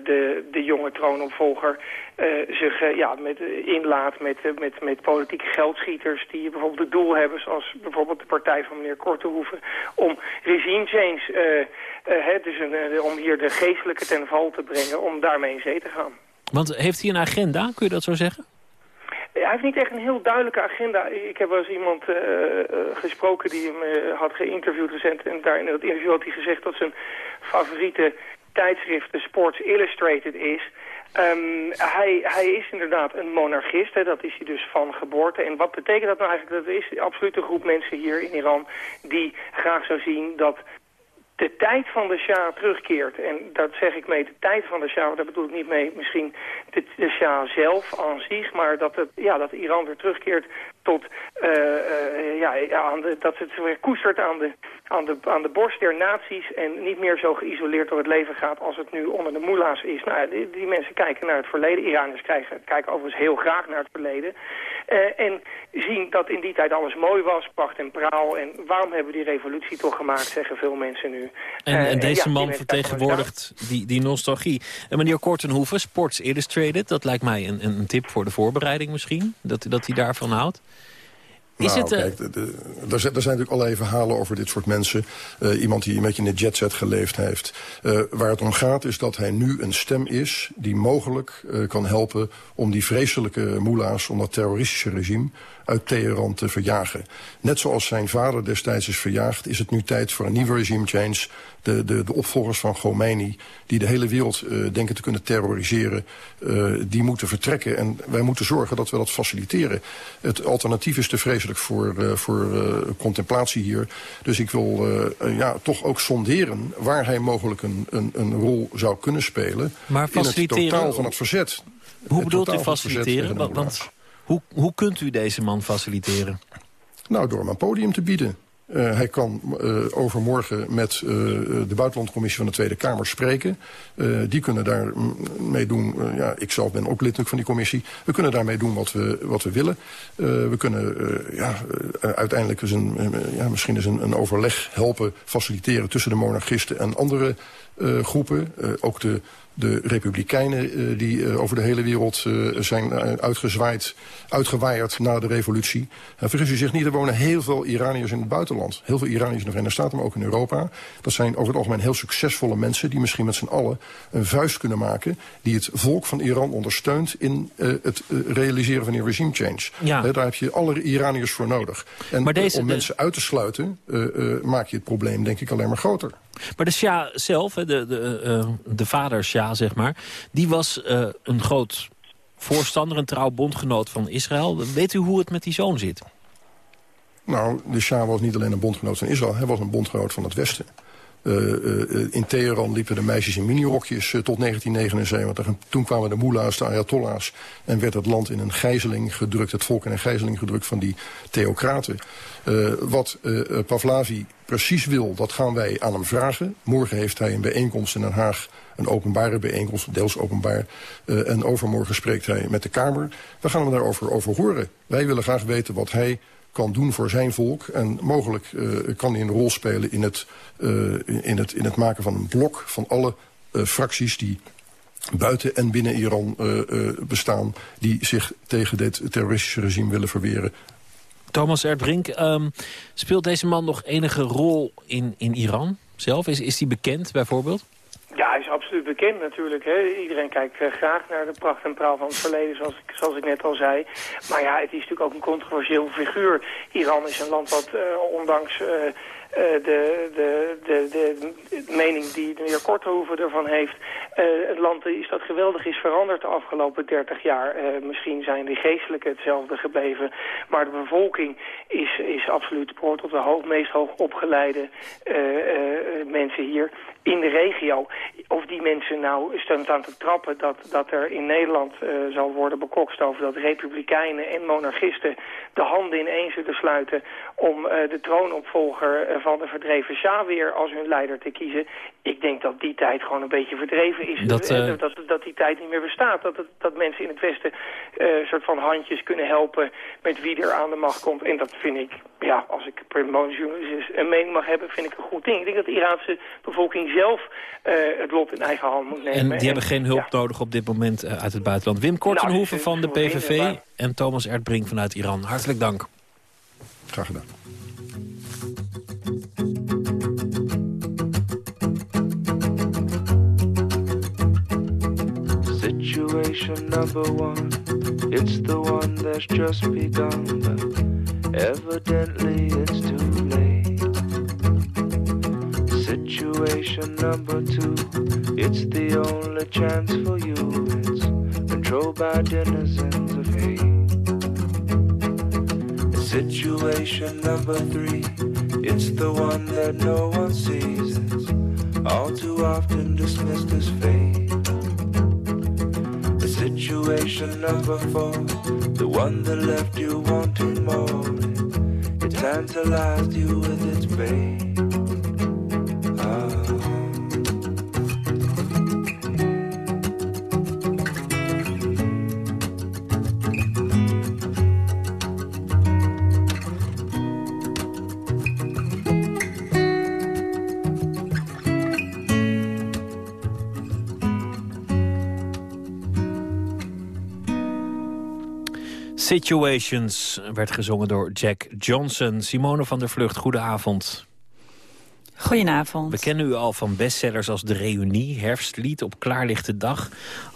de, de jonge troonopvolger zich ja, met, inlaat met, met, met politieke geldschieters... die bijvoorbeeld het doel hebben, zoals bijvoorbeeld de partij van meneer Kortehoeven... om regime change, hè, dus om hier de geestelijke ten val te brengen... om daarmee in zee te gaan. Want heeft hij een agenda, kun je dat zo zeggen? Hij heeft niet echt een heel duidelijke agenda. Ik heb wel eens iemand uh, gesproken die hem uh, had geïnterviewd recent. En daar in dat interview had hij gezegd dat zijn favoriete tijdschrift de Sports Illustrated is. Um, hij, hij is inderdaad een monarchist, hè, dat is hij dus van geboorte. En wat betekent dat nou eigenlijk? Dat is absoluut een groep mensen hier in Iran die graag zou zien dat de tijd van de Shah terugkeert. En dat zeg ik mee, de tijd van de Shah, daar bedoel ik niet mee misschien de, de Shah zelf aan zich, maar dat, het, ja, dat Iran weer terugkeert tot, uh, uh, ja, aan de, dat het weer koestert aan de, aan, de, aan de borst der naties en niet meer zo geïsoleerd door het leven gaat als het nu onder de moela's is. Nou, die, die mensen kijken naar het verleden. Iraniërs kijken, kijken overigens heel graag naar het verleden. Uh, en zien dat in die tijd alles mooi was, pracht en praal. En waarom hebben we die revolutie toch gemaakt, zeggen veel mensen nu. En, en eh, deze man vertegenwoordigt die, die nostalgie. En meneer Kortenhoeven, Sports Illustrated, dat lijkt mij een, een tip voor de voorbereiding misschien. Dat, dat hij daarvan houdt. Is nou, het, uh... kijk, er, zijn natuurlijk allerlei verhalen over dit soort mensen. Uh, iemand die een beetje in de jetset geleefd heeft. Uh, waar het om gaat is dat hij nu een stem is... die mogelijk kan helpen om die vreselijke moela's... om dat terroristische regime uit Teheran te verjagen. Net zoals zijn vader destijds is verjaagd... is het nu tijd voor een nieuwe regime change. De, de, de opvolgers van Khomeini, die de hele wereld uh, denken te kunnen terroriseren... Uh, die moeten vertrekken. En wij moeten zorgen dat we dat faciliteren. Het alternatief is te vreselijk voor, uh, voor contemplatie hier. Dus ik wil ja, toch ook sonderen waar hij mogelijk een, een, een rol zou kunnen spelen... Maar faciliteren... in het totaal van het verzet. Hoe bedoelt u faciliteren? Want, hoe, hoe kunt u deze man faciliteren? Nou, door hem een podium te bieden. Uh, hij kan uh, overmorgen met uh, de buitenlandcommissie van de Tweede Kamer spreken. die kunnen daar mee doen. ja, ik zelf ben ook lid van die commissie. We kunnen daarmee doen wat we, wat we willen. we kunnen ja, uiteindelijk is een, ja, misschien eens een, een overleg helpen faciliteren tussen de monarchisten en andere groepen. ook de de republikeinen uh, die uh, over de hele wereld uh, zijn uitgezwaaid, uitgewaaid na de revolutie. Vergis u zich niet, er wonen heel veel Iraniërs in het buitenland. Heel veel Iraniërs in de Verenigde Staten, maar ook in Europa. Dat zijn over het algemeen heel succesvolle mensen... die misschien met z'n allen een vuist kunnen maken... die het volk van Iran ondersteunt in het realiseren van een regime change. Ja. daar heb je alle Iraniërs voor nodig. En maar deze, om mensen uit te sluiten maak je het probleem denk ik alleen maar groter. Maar de Shah zelf, de, de, uh, de vader Shah, zeg maar... die was uh, een groot voorstander, een trouw bondgenoot van Israël. Weet u hoe het met die zoon zit? Nou, de Shah was niet alleen een bondgenoot van Israël... hij was een bondgenoot van het Westen. Uh, uh, in Teheran liepen de meisjes in minirokjes uh, tot 1979. En toen kwamen de moela's, de ayatollahs... en werd het land in een gijzeling gedrukt, het volk in een gijzeling gedrukt van die theocraten. wat Pavlavi precies wil, dat gaan wij aan hem vragen. Morgen heeft hij een bijeenkomst in Den Haag, een openbare bijeenkomst, deels openbaar. en overmorgen spreekt hij met de Kamer. We gaan hem daarover over horen. Wij willen graag weten wat hij kan doen voor zijn volk. En mogelijk uh, kan hij een rol spelen in het, uh, in, het, in het maken van een blok van alle uh, fracties die buiten en binnen Iran bestaan... die zich tegen dit terroristische regime willen verweren. Thomas Erdbrink, um, speelt deze man nog enige rol in, in Iran zelf? Is, is die bekend bijvoorbeeld? Ja, hij is absoluut bekend natuurlijk. Hè. Iedereen kijkt uh, graag naar de pracht en praal van het verleden, zoals ik, zoals ik net al zei. Maar ja, het is natuurlijk ook een controversieel figuur. Iran is een land wat uh, ondanks... Uh, de, de, de, de, mening die de heer Korthoeven ervan heeft. Uh, het land is dat geweldig is veranderd de afgelopen 30 jaar. Uh, misschien zijn de geestelijke hetzelfde gebleven. Maar de bevolking is, is absoluut behoort tot de hoog, meest hoog opgeleide mensen hier in de regio. Of die mensen nou staan aan te trappen dat, dat er in Nederland zal worden bekokst over dat republikeinen en monarchisten de handen ineen zullen sluiten om de troonopvolger van de verdreven Shah weer als hun leider te kiezen. Ik denk dat die tijd gewoon een beetje verdreven is. Dat, Eh, eh, dat, dat die tijd niet meer bestaat. Dat, dat mensen in het Westen eh, soort van handjes kunnen helpen met wie er aan de macht komt. En dat vind ik, ja, als ik per journalist een mening mag hebben, vind ik een goed ding. Ik denk dat de Iraanse bevolking zelf eh, het lot in eigen hand moet nemen. En die hebben geen hulp nodig op dit moment uit het buitenland. Wim Kortenhoeven Nou, van de PVV en Thomas Erdbrink vanuit Iran. Hartelijk dank. Graag gedaan. Situation number one, it's the one that's just begun, but evidently it's too late. Situation number two, it's the only chance for you, it's controlled by denizens of hate. Situation number three, it's the one that no one sees, it's all too often dismissed as fate. Situation number four, the one that left you wanting more. It, tantalized you with its bait. Situations werd gezongen door Jack Johnson. Simone van der Vlucht, goedenavond. Goedenavond. We kennen u al van bestsellers als De Reunie, Herfstlied op klaarlichte dag.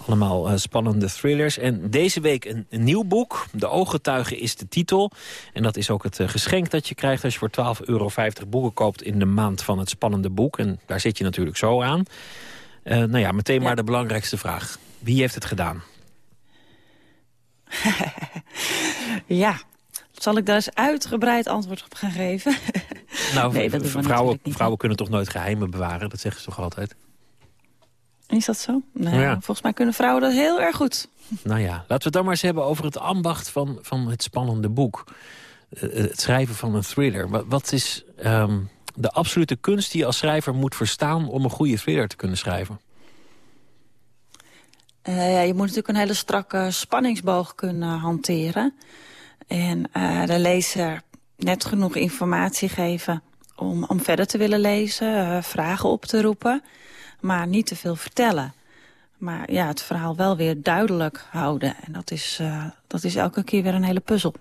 Allemaal eh, spannende thrillers. En deze week een, een nieuw boek. De Ooggetuige is de titel. En dat is ook het eh, geschenk dat je krijgt als je voor 12,50 euro boeken koopt in de maand van het spannende boek. En daar zit je natuurlijk zo aan. Eh, nou ja, meteen maar de belangrijkste vraag. Wie heeft het gedaan? Ja, zal ik daar eens uitgebreid antwoord op gaan geven? Nou, Nee, dat vrouwen, vrouwen kunnen toch nooit geheimen bewaren? Dat zeggen ze toch altijd? Is dat zo? Ja. volgens mij kunnen vrouwen dat heel erg goed. Nou ja, laten we het dan maar eens hebben over het ambacht van, van het spannende boek. Eh, het schrijven van een thriller. Wat, wat is ehm, de absolute kunst die je als schrijver moet verstaan... om een goede thriller te kunnen schrijven? Eh, ja, je moet natuurlijk een hele strakke spanningsboog kunnen hanteren. En eh, de lezer net genoeg informatie geven om, om verder te willen lezen, eh, vragen op te roepen, maar niet te veel vertellen. Maar ja, het verhaal wel weer duidelijk houden. En dat is, eh, dat is elke keer weer een hele puzzel.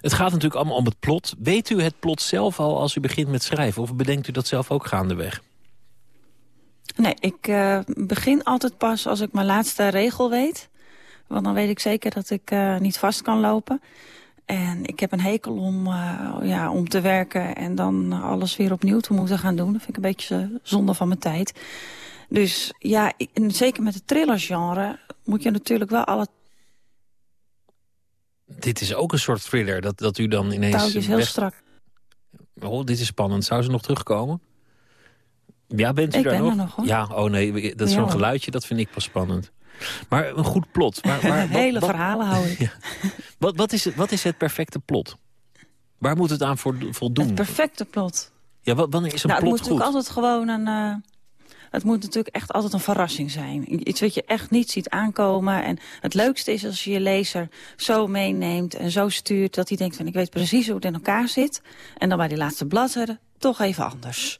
Het gaat natuurlijk allemaal om het plot. Weet u het plot zelf al als u begint met schrijven? Of bedenkt u dat zelf ook gaandeweg? Nee, ik begin altijd pas als ik mijn laatste regel weet. Want dan weet ik zeker dat ik niet vast kan lopen. En ik heb een hekel om, eh, ja, om te werken en dan alles weer opnieuw te moeten gaan doen. Dat vind ik een beetje zonde van mijn tijd. Dus ja, ik- en zeker met het thrillergenre moet je natuurlijk wel alle Dit is ook een soort thriller, dat, dat u dan ineens... touwtjes heel strak. Oh, dit is spannend. Zou ze nog terugkomen? Ja, bent u Ik daar ben nog? er nog. Ja, oh nee, dat is zo'n geluidje, dat vind ik pas spannend. Maar een goed plot. Waar, wat- Hele wat- verhalen hou ik. Ja. Wat, wat, is het, wat is het perfecte plot? Waar moet het aan vo- voldoen? Het perfecte plot. Ja, wat, wanneer is een nou, het plot moet goed? natuurlijk altijd gewoon een... eh, het moet natuurlijk echt altijd een verrassing zijn. Iets wat je echt niet ziet aankomen. En het leukste is als je je lezer zo meeneemt en zo stuurt... dat hij denkt van ik weet precies hoe het in elkaar zit. En dan bij die laatste bladzijde toch even anders.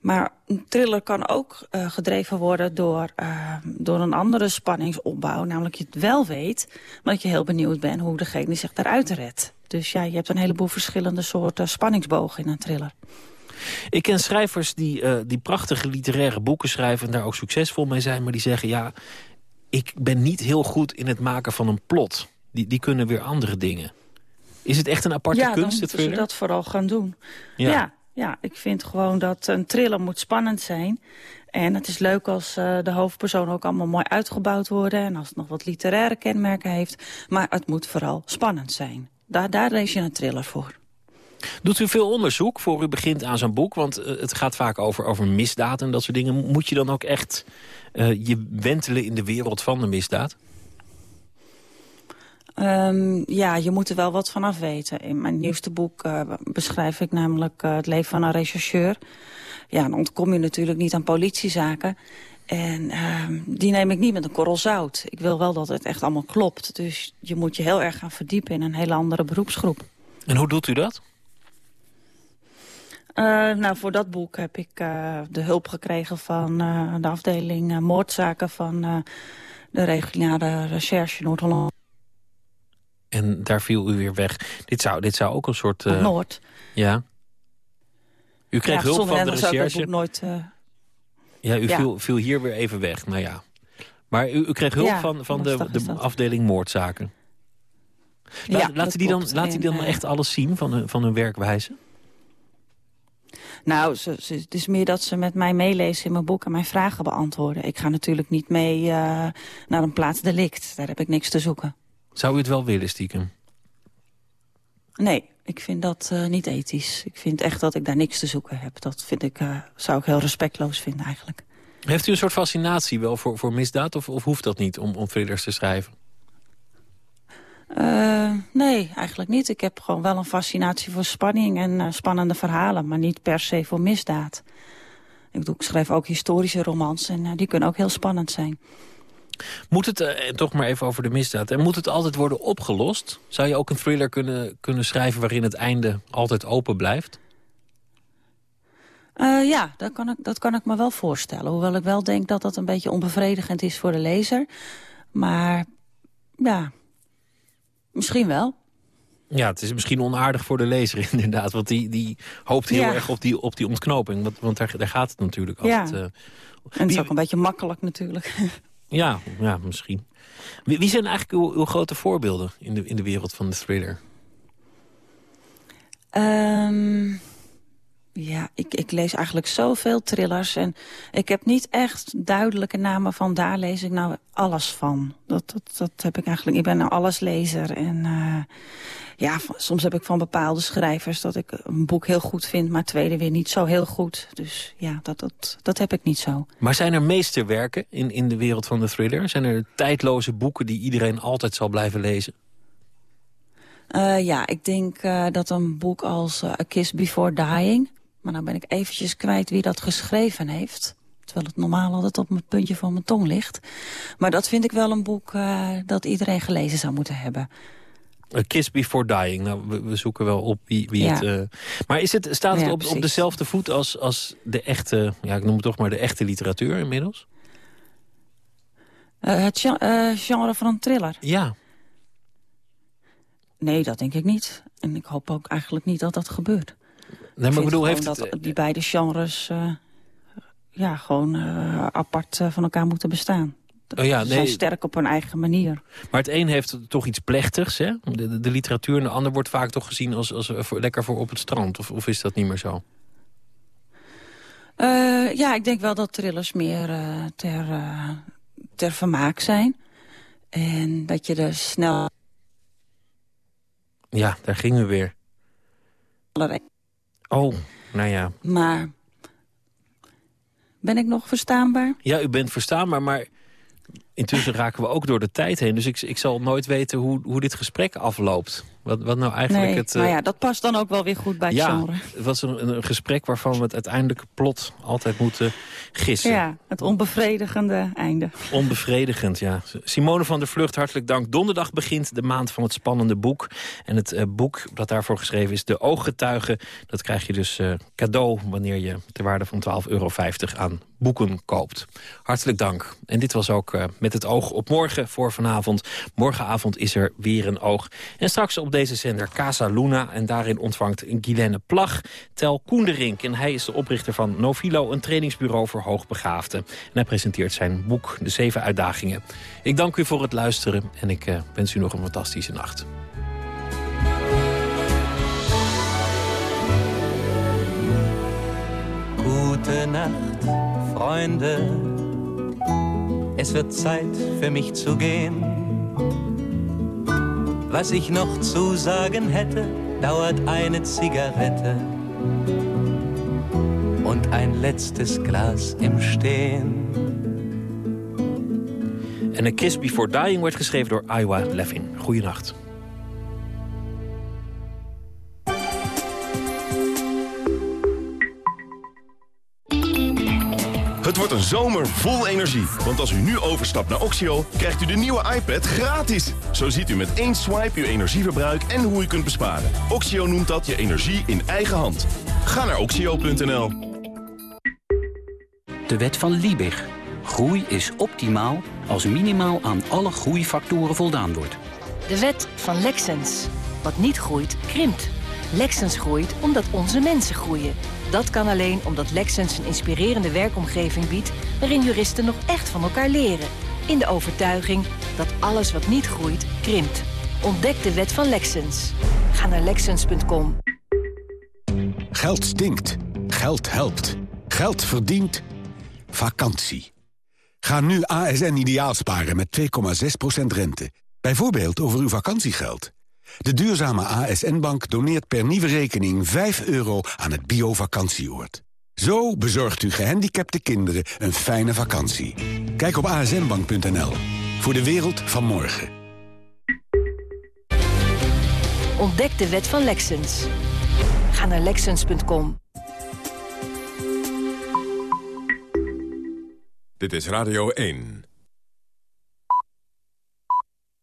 Maar een thriller kan ook eh, gedreven worden door, eh, door een andere spanningsopbouw. Namelijk je het wel weet, maar dat je heel benieuwd bent hoe degene zich daaruit redt. Dus ja, je hebt een heleboel verschillende soorten spanningsbogen in een thriller. Ik ken schrijvers die, eh, die prachtige literaire boeken schrijven... en daar ook succesvol mee zijn, maar die zeggen... ja, ik ben niet heel goed in het maken van een plot. Die, die kunnen weer andere dingen. Is het echt een aparte ja, dan kunst, moeten ze dat vooral gaan doen. Ja. Ja. Ja, ik vind gewoon dat een thriller moet spannend zijn. En het is leuk als eh, de hoofdpersonen ook allemaal mooi uitgebouwd worden... en als het nog wat literaire kenmerken heeft. Maar het moet vooral spannend zijn. Daar, daar lees je een thriller voor. Doet u veel onderzoek voor u begint aan zo'n boek? Want eh, het gaat vaak over, over misdaad en dat soort dingen. Moet je dan ook echt eh, je wentelen in de wereld van de misdaad? Um, ja, je moet er wel wat van af weten. In mijn nieuwste boek uh, beschrijf ik namelijk uh, het leven van een rechercheur. Ja, dan ontkom je natuurlijk niet aan politiezaken. En uh, die neem ik niet met een korrel zout. Ik wil wel dat het echt allemaal klopt. Dus je moet je heel erg gaan verdiepen in een hele andere beroepsgroep. En hoe doet u dat? Uh, nou, voor dat boek heb ik uh, de hulp gekregen van de afdeling moordzaken van de regionale recherche Noord-Holland. En daar viel u weer weg. Dit zou, dit zou ook een soort... Noord. Ja. U kreeg ja, hulp van de ik recherche. nooit, ja, u ja. Viel, viel hier weer even weg. Nou ja. Maar u, u kreeg hulp Ja, van, van de, de afdeling moordzaken. La, Ja, laten die dan, laten die dan eh, echt alles zien van hun, van hun werkwijze? Nou, ze, ze- het is meer dat ze met mij meelezen in mijn boek en mijn vragen beantwoorden. Ik ga natuurlijk niet mee uh, naar een plaats delict. Daar heb ik niks te zoeken. Zou u het wel willen, stiekem? Nee, ik vind dat uh, niet ethisch. Ik vind echt dat ik daar niks te zoeken heb. Dat vind ik, uh, zou ik heel respectloos vinden eigenlijk. Heeft u een soort fascinatie wel voor, voor misdaad? Of, of hoeft dat niet om, om thrillers te schrijven? Uh, nee, eigenlijk niet. Ik heb gewoon wel een fascinatie voor spanning en spannende verhalen. Maar niet per se voor misdaad. Ik, bedoel, ik schrijf ook historische romans en die kunnen ook heel spannend zijn. Moet het, uh, toch maar even over de misdaad, en moet het altijd worden opgelost? Zou je ook een thriller kunnen, kunnen schrijven waarin het einde altijd open blijft? Uh, ja, dat kan, ik, dat kan ik me wel voorstellen. Hoewel ik wel denk dat dat een beetje onbevredigend is voor de lezer. Maar ja, misschien wel. Ja, het is misschien onaardig voor de lezer inderdaad. Want die, die hoopt heel Ja. erg op die, op die ontknoping. Want, want daar, daar gaat het natuurlijk Ja. altijd. uh, En het is ook een beetje makkelijk natuurlijk. ja, ja, misschien. Wie, zijn eigenlijk uw, uw grote voorbeelden in de, in de wereld van de thriller? Um, ja, ik, ik lees eigenlijk zoveel thrillers. En ik heb niet echt duidelijke namen van daar lees ik nou alles van. Dat, dat, dat heb ik eigenlijk. Ik ben een alleslezer. En uh, ja, van, soms heb ik van bepaalde schrijvers dat ik een boek heel goed vind, maar tweede weer niet zo heel goed. Dus ja, dat, dat, dat heb ik niet zo. Maar zijn er meesterwerken in, in de wereld van de thriller? Zijn er tijdloze boeken die iedereen altijd zal blijven lezen? Uh, ja, ik denk uh, dat een boek als A Kiss Before Dying... maar nou ben ik eventjes kwijt wie dat geschreven heeft... terwijl het normaal altijd op het puntje van mijn tong ligt. Maar dat vind ik wel een boek uh, dat iedereen gelezen zou moeten hebben. A Kiss Before Dying. Nou, we, we zoeken wel op wie, wie Ja. het... Uh... Maar is het, staat het Ja, op, op dezelfde voet als, als de echte... Ja, ik noem het toch maar de echte literatuur inmiddels? Uh, het gen- genre van een thriller? Ja. Nee, dat denk ik niet. En ik hoop ook eigenlijk niet dat dat gebeurt. Nee, maar ik bedoel, heeft dat het... die beide genres uh, ja, gewoon uh, apart uh, van elkaar moeten bestaan. Oh ja, nee. zijn sterk op hun eigen manier. Maar het een heeft toch iets plechtigs, hè? De, de, de literatuur. En de ander wordt vaak toch gezien als, als voor, lekker voor op het strand. Of, of is dat niet meer zo? Uh, ja, ik denk wel dat thrillers meer uh, ter, uh, ter vermaak zijn. En dat je er snel... Ja, daar gingen we weer. Oh, nou ja. Maar ben ik nog verstaanbaar? Ja, u bent verstaanbaar, maar intussen raken we ook door de tijd heen. Dus ik, ik zal nooit weten hoe, hoe dit gesprek afloopt. Wat, wat nou eigenlijk nee, het... Uh... maar ja, dat past dan ook wel weer goed bij het ja, genre. het was een, een gesprek waarvan we het uiteindelijke plot altijd moeten gissen. Ja, het onbevredigende einde. Onbevredigend, ja. Simone van der Vlucht, hartelijk dank. Donderdag begint de maand van het spannende boek. En het uh, boek dat daarvoor geschreven is, De Ooggetuigen... dat krijg je dus uh, cadeau wanneer je ter waarde van 12,50 euro aan boeken koopt. Hartelijk dank. En dit was ook met het oog op morgen voor vanavond. Morgenavond is er weer een oog. En straks op deze zender Casa Luna. En daarin ontvangt Guilaine Plag Tel Koenderink. En hij is de oprichter van Novilo, een trainingsbureau voor hoogbegaafden. En hij presenteert zijn boek De Zeven Uitdagingen. Ik dank u voor het luisteren en ik uh, wens u nog een fantastische nacht. Gute Nacht, Freunde. Es wird Zeit für mich zu gehen. Was ich noch zu sagen hätte, dauert eine Zigarette und ein letztes Glas im Stehen. En A Kiss Before Dying werd geschreven door Iowa Levin. Goeienacht. Het wordt een zomer vol energie. Want als u nu overstapt naar Oxio, krijgt u de nieuwe iPad gratis. Zo ziet u met één swipe uw energieverbruik en hoe u kunt besparen. Oxio noemt dat je energie in eigen hand. Ga naar oxio.nl. De wet van Liebig. Groei is optimaal als minimaal aan alle groeifactoren voldaan wordt. De wet van Lexens. Wat niet groeit, krimpt. Lexens groeit omdat onze mensen groeien. Dat kan alleen omdat Lexens een inspirerende werkomgeving biedt... waarin juristen nog echt van elkaar leren. In de overtuiging dat alles wat niet groeit, krimpt. Ontdek de wet van Lexens. Ga naar Lexens.com. Geld stinkt. Geld helpt. Geld verdient. Vakantie. Ga nu ASN ideaal sparen met 2,6% rente. Bijvoorbeeld over uw vakantiegeld. De duurzame ASN-bank doneert per nieuwe rekening 5 euro aan het bio-vakantieoord. Zo bezorgt u gehandicapte kinderen een fijne vakantie. Kijk op asnbank.nl. Voor de wereld van morgen. Ontdek de wet van Lexens. Ga naar Lexens.com. Dit is Radio 1.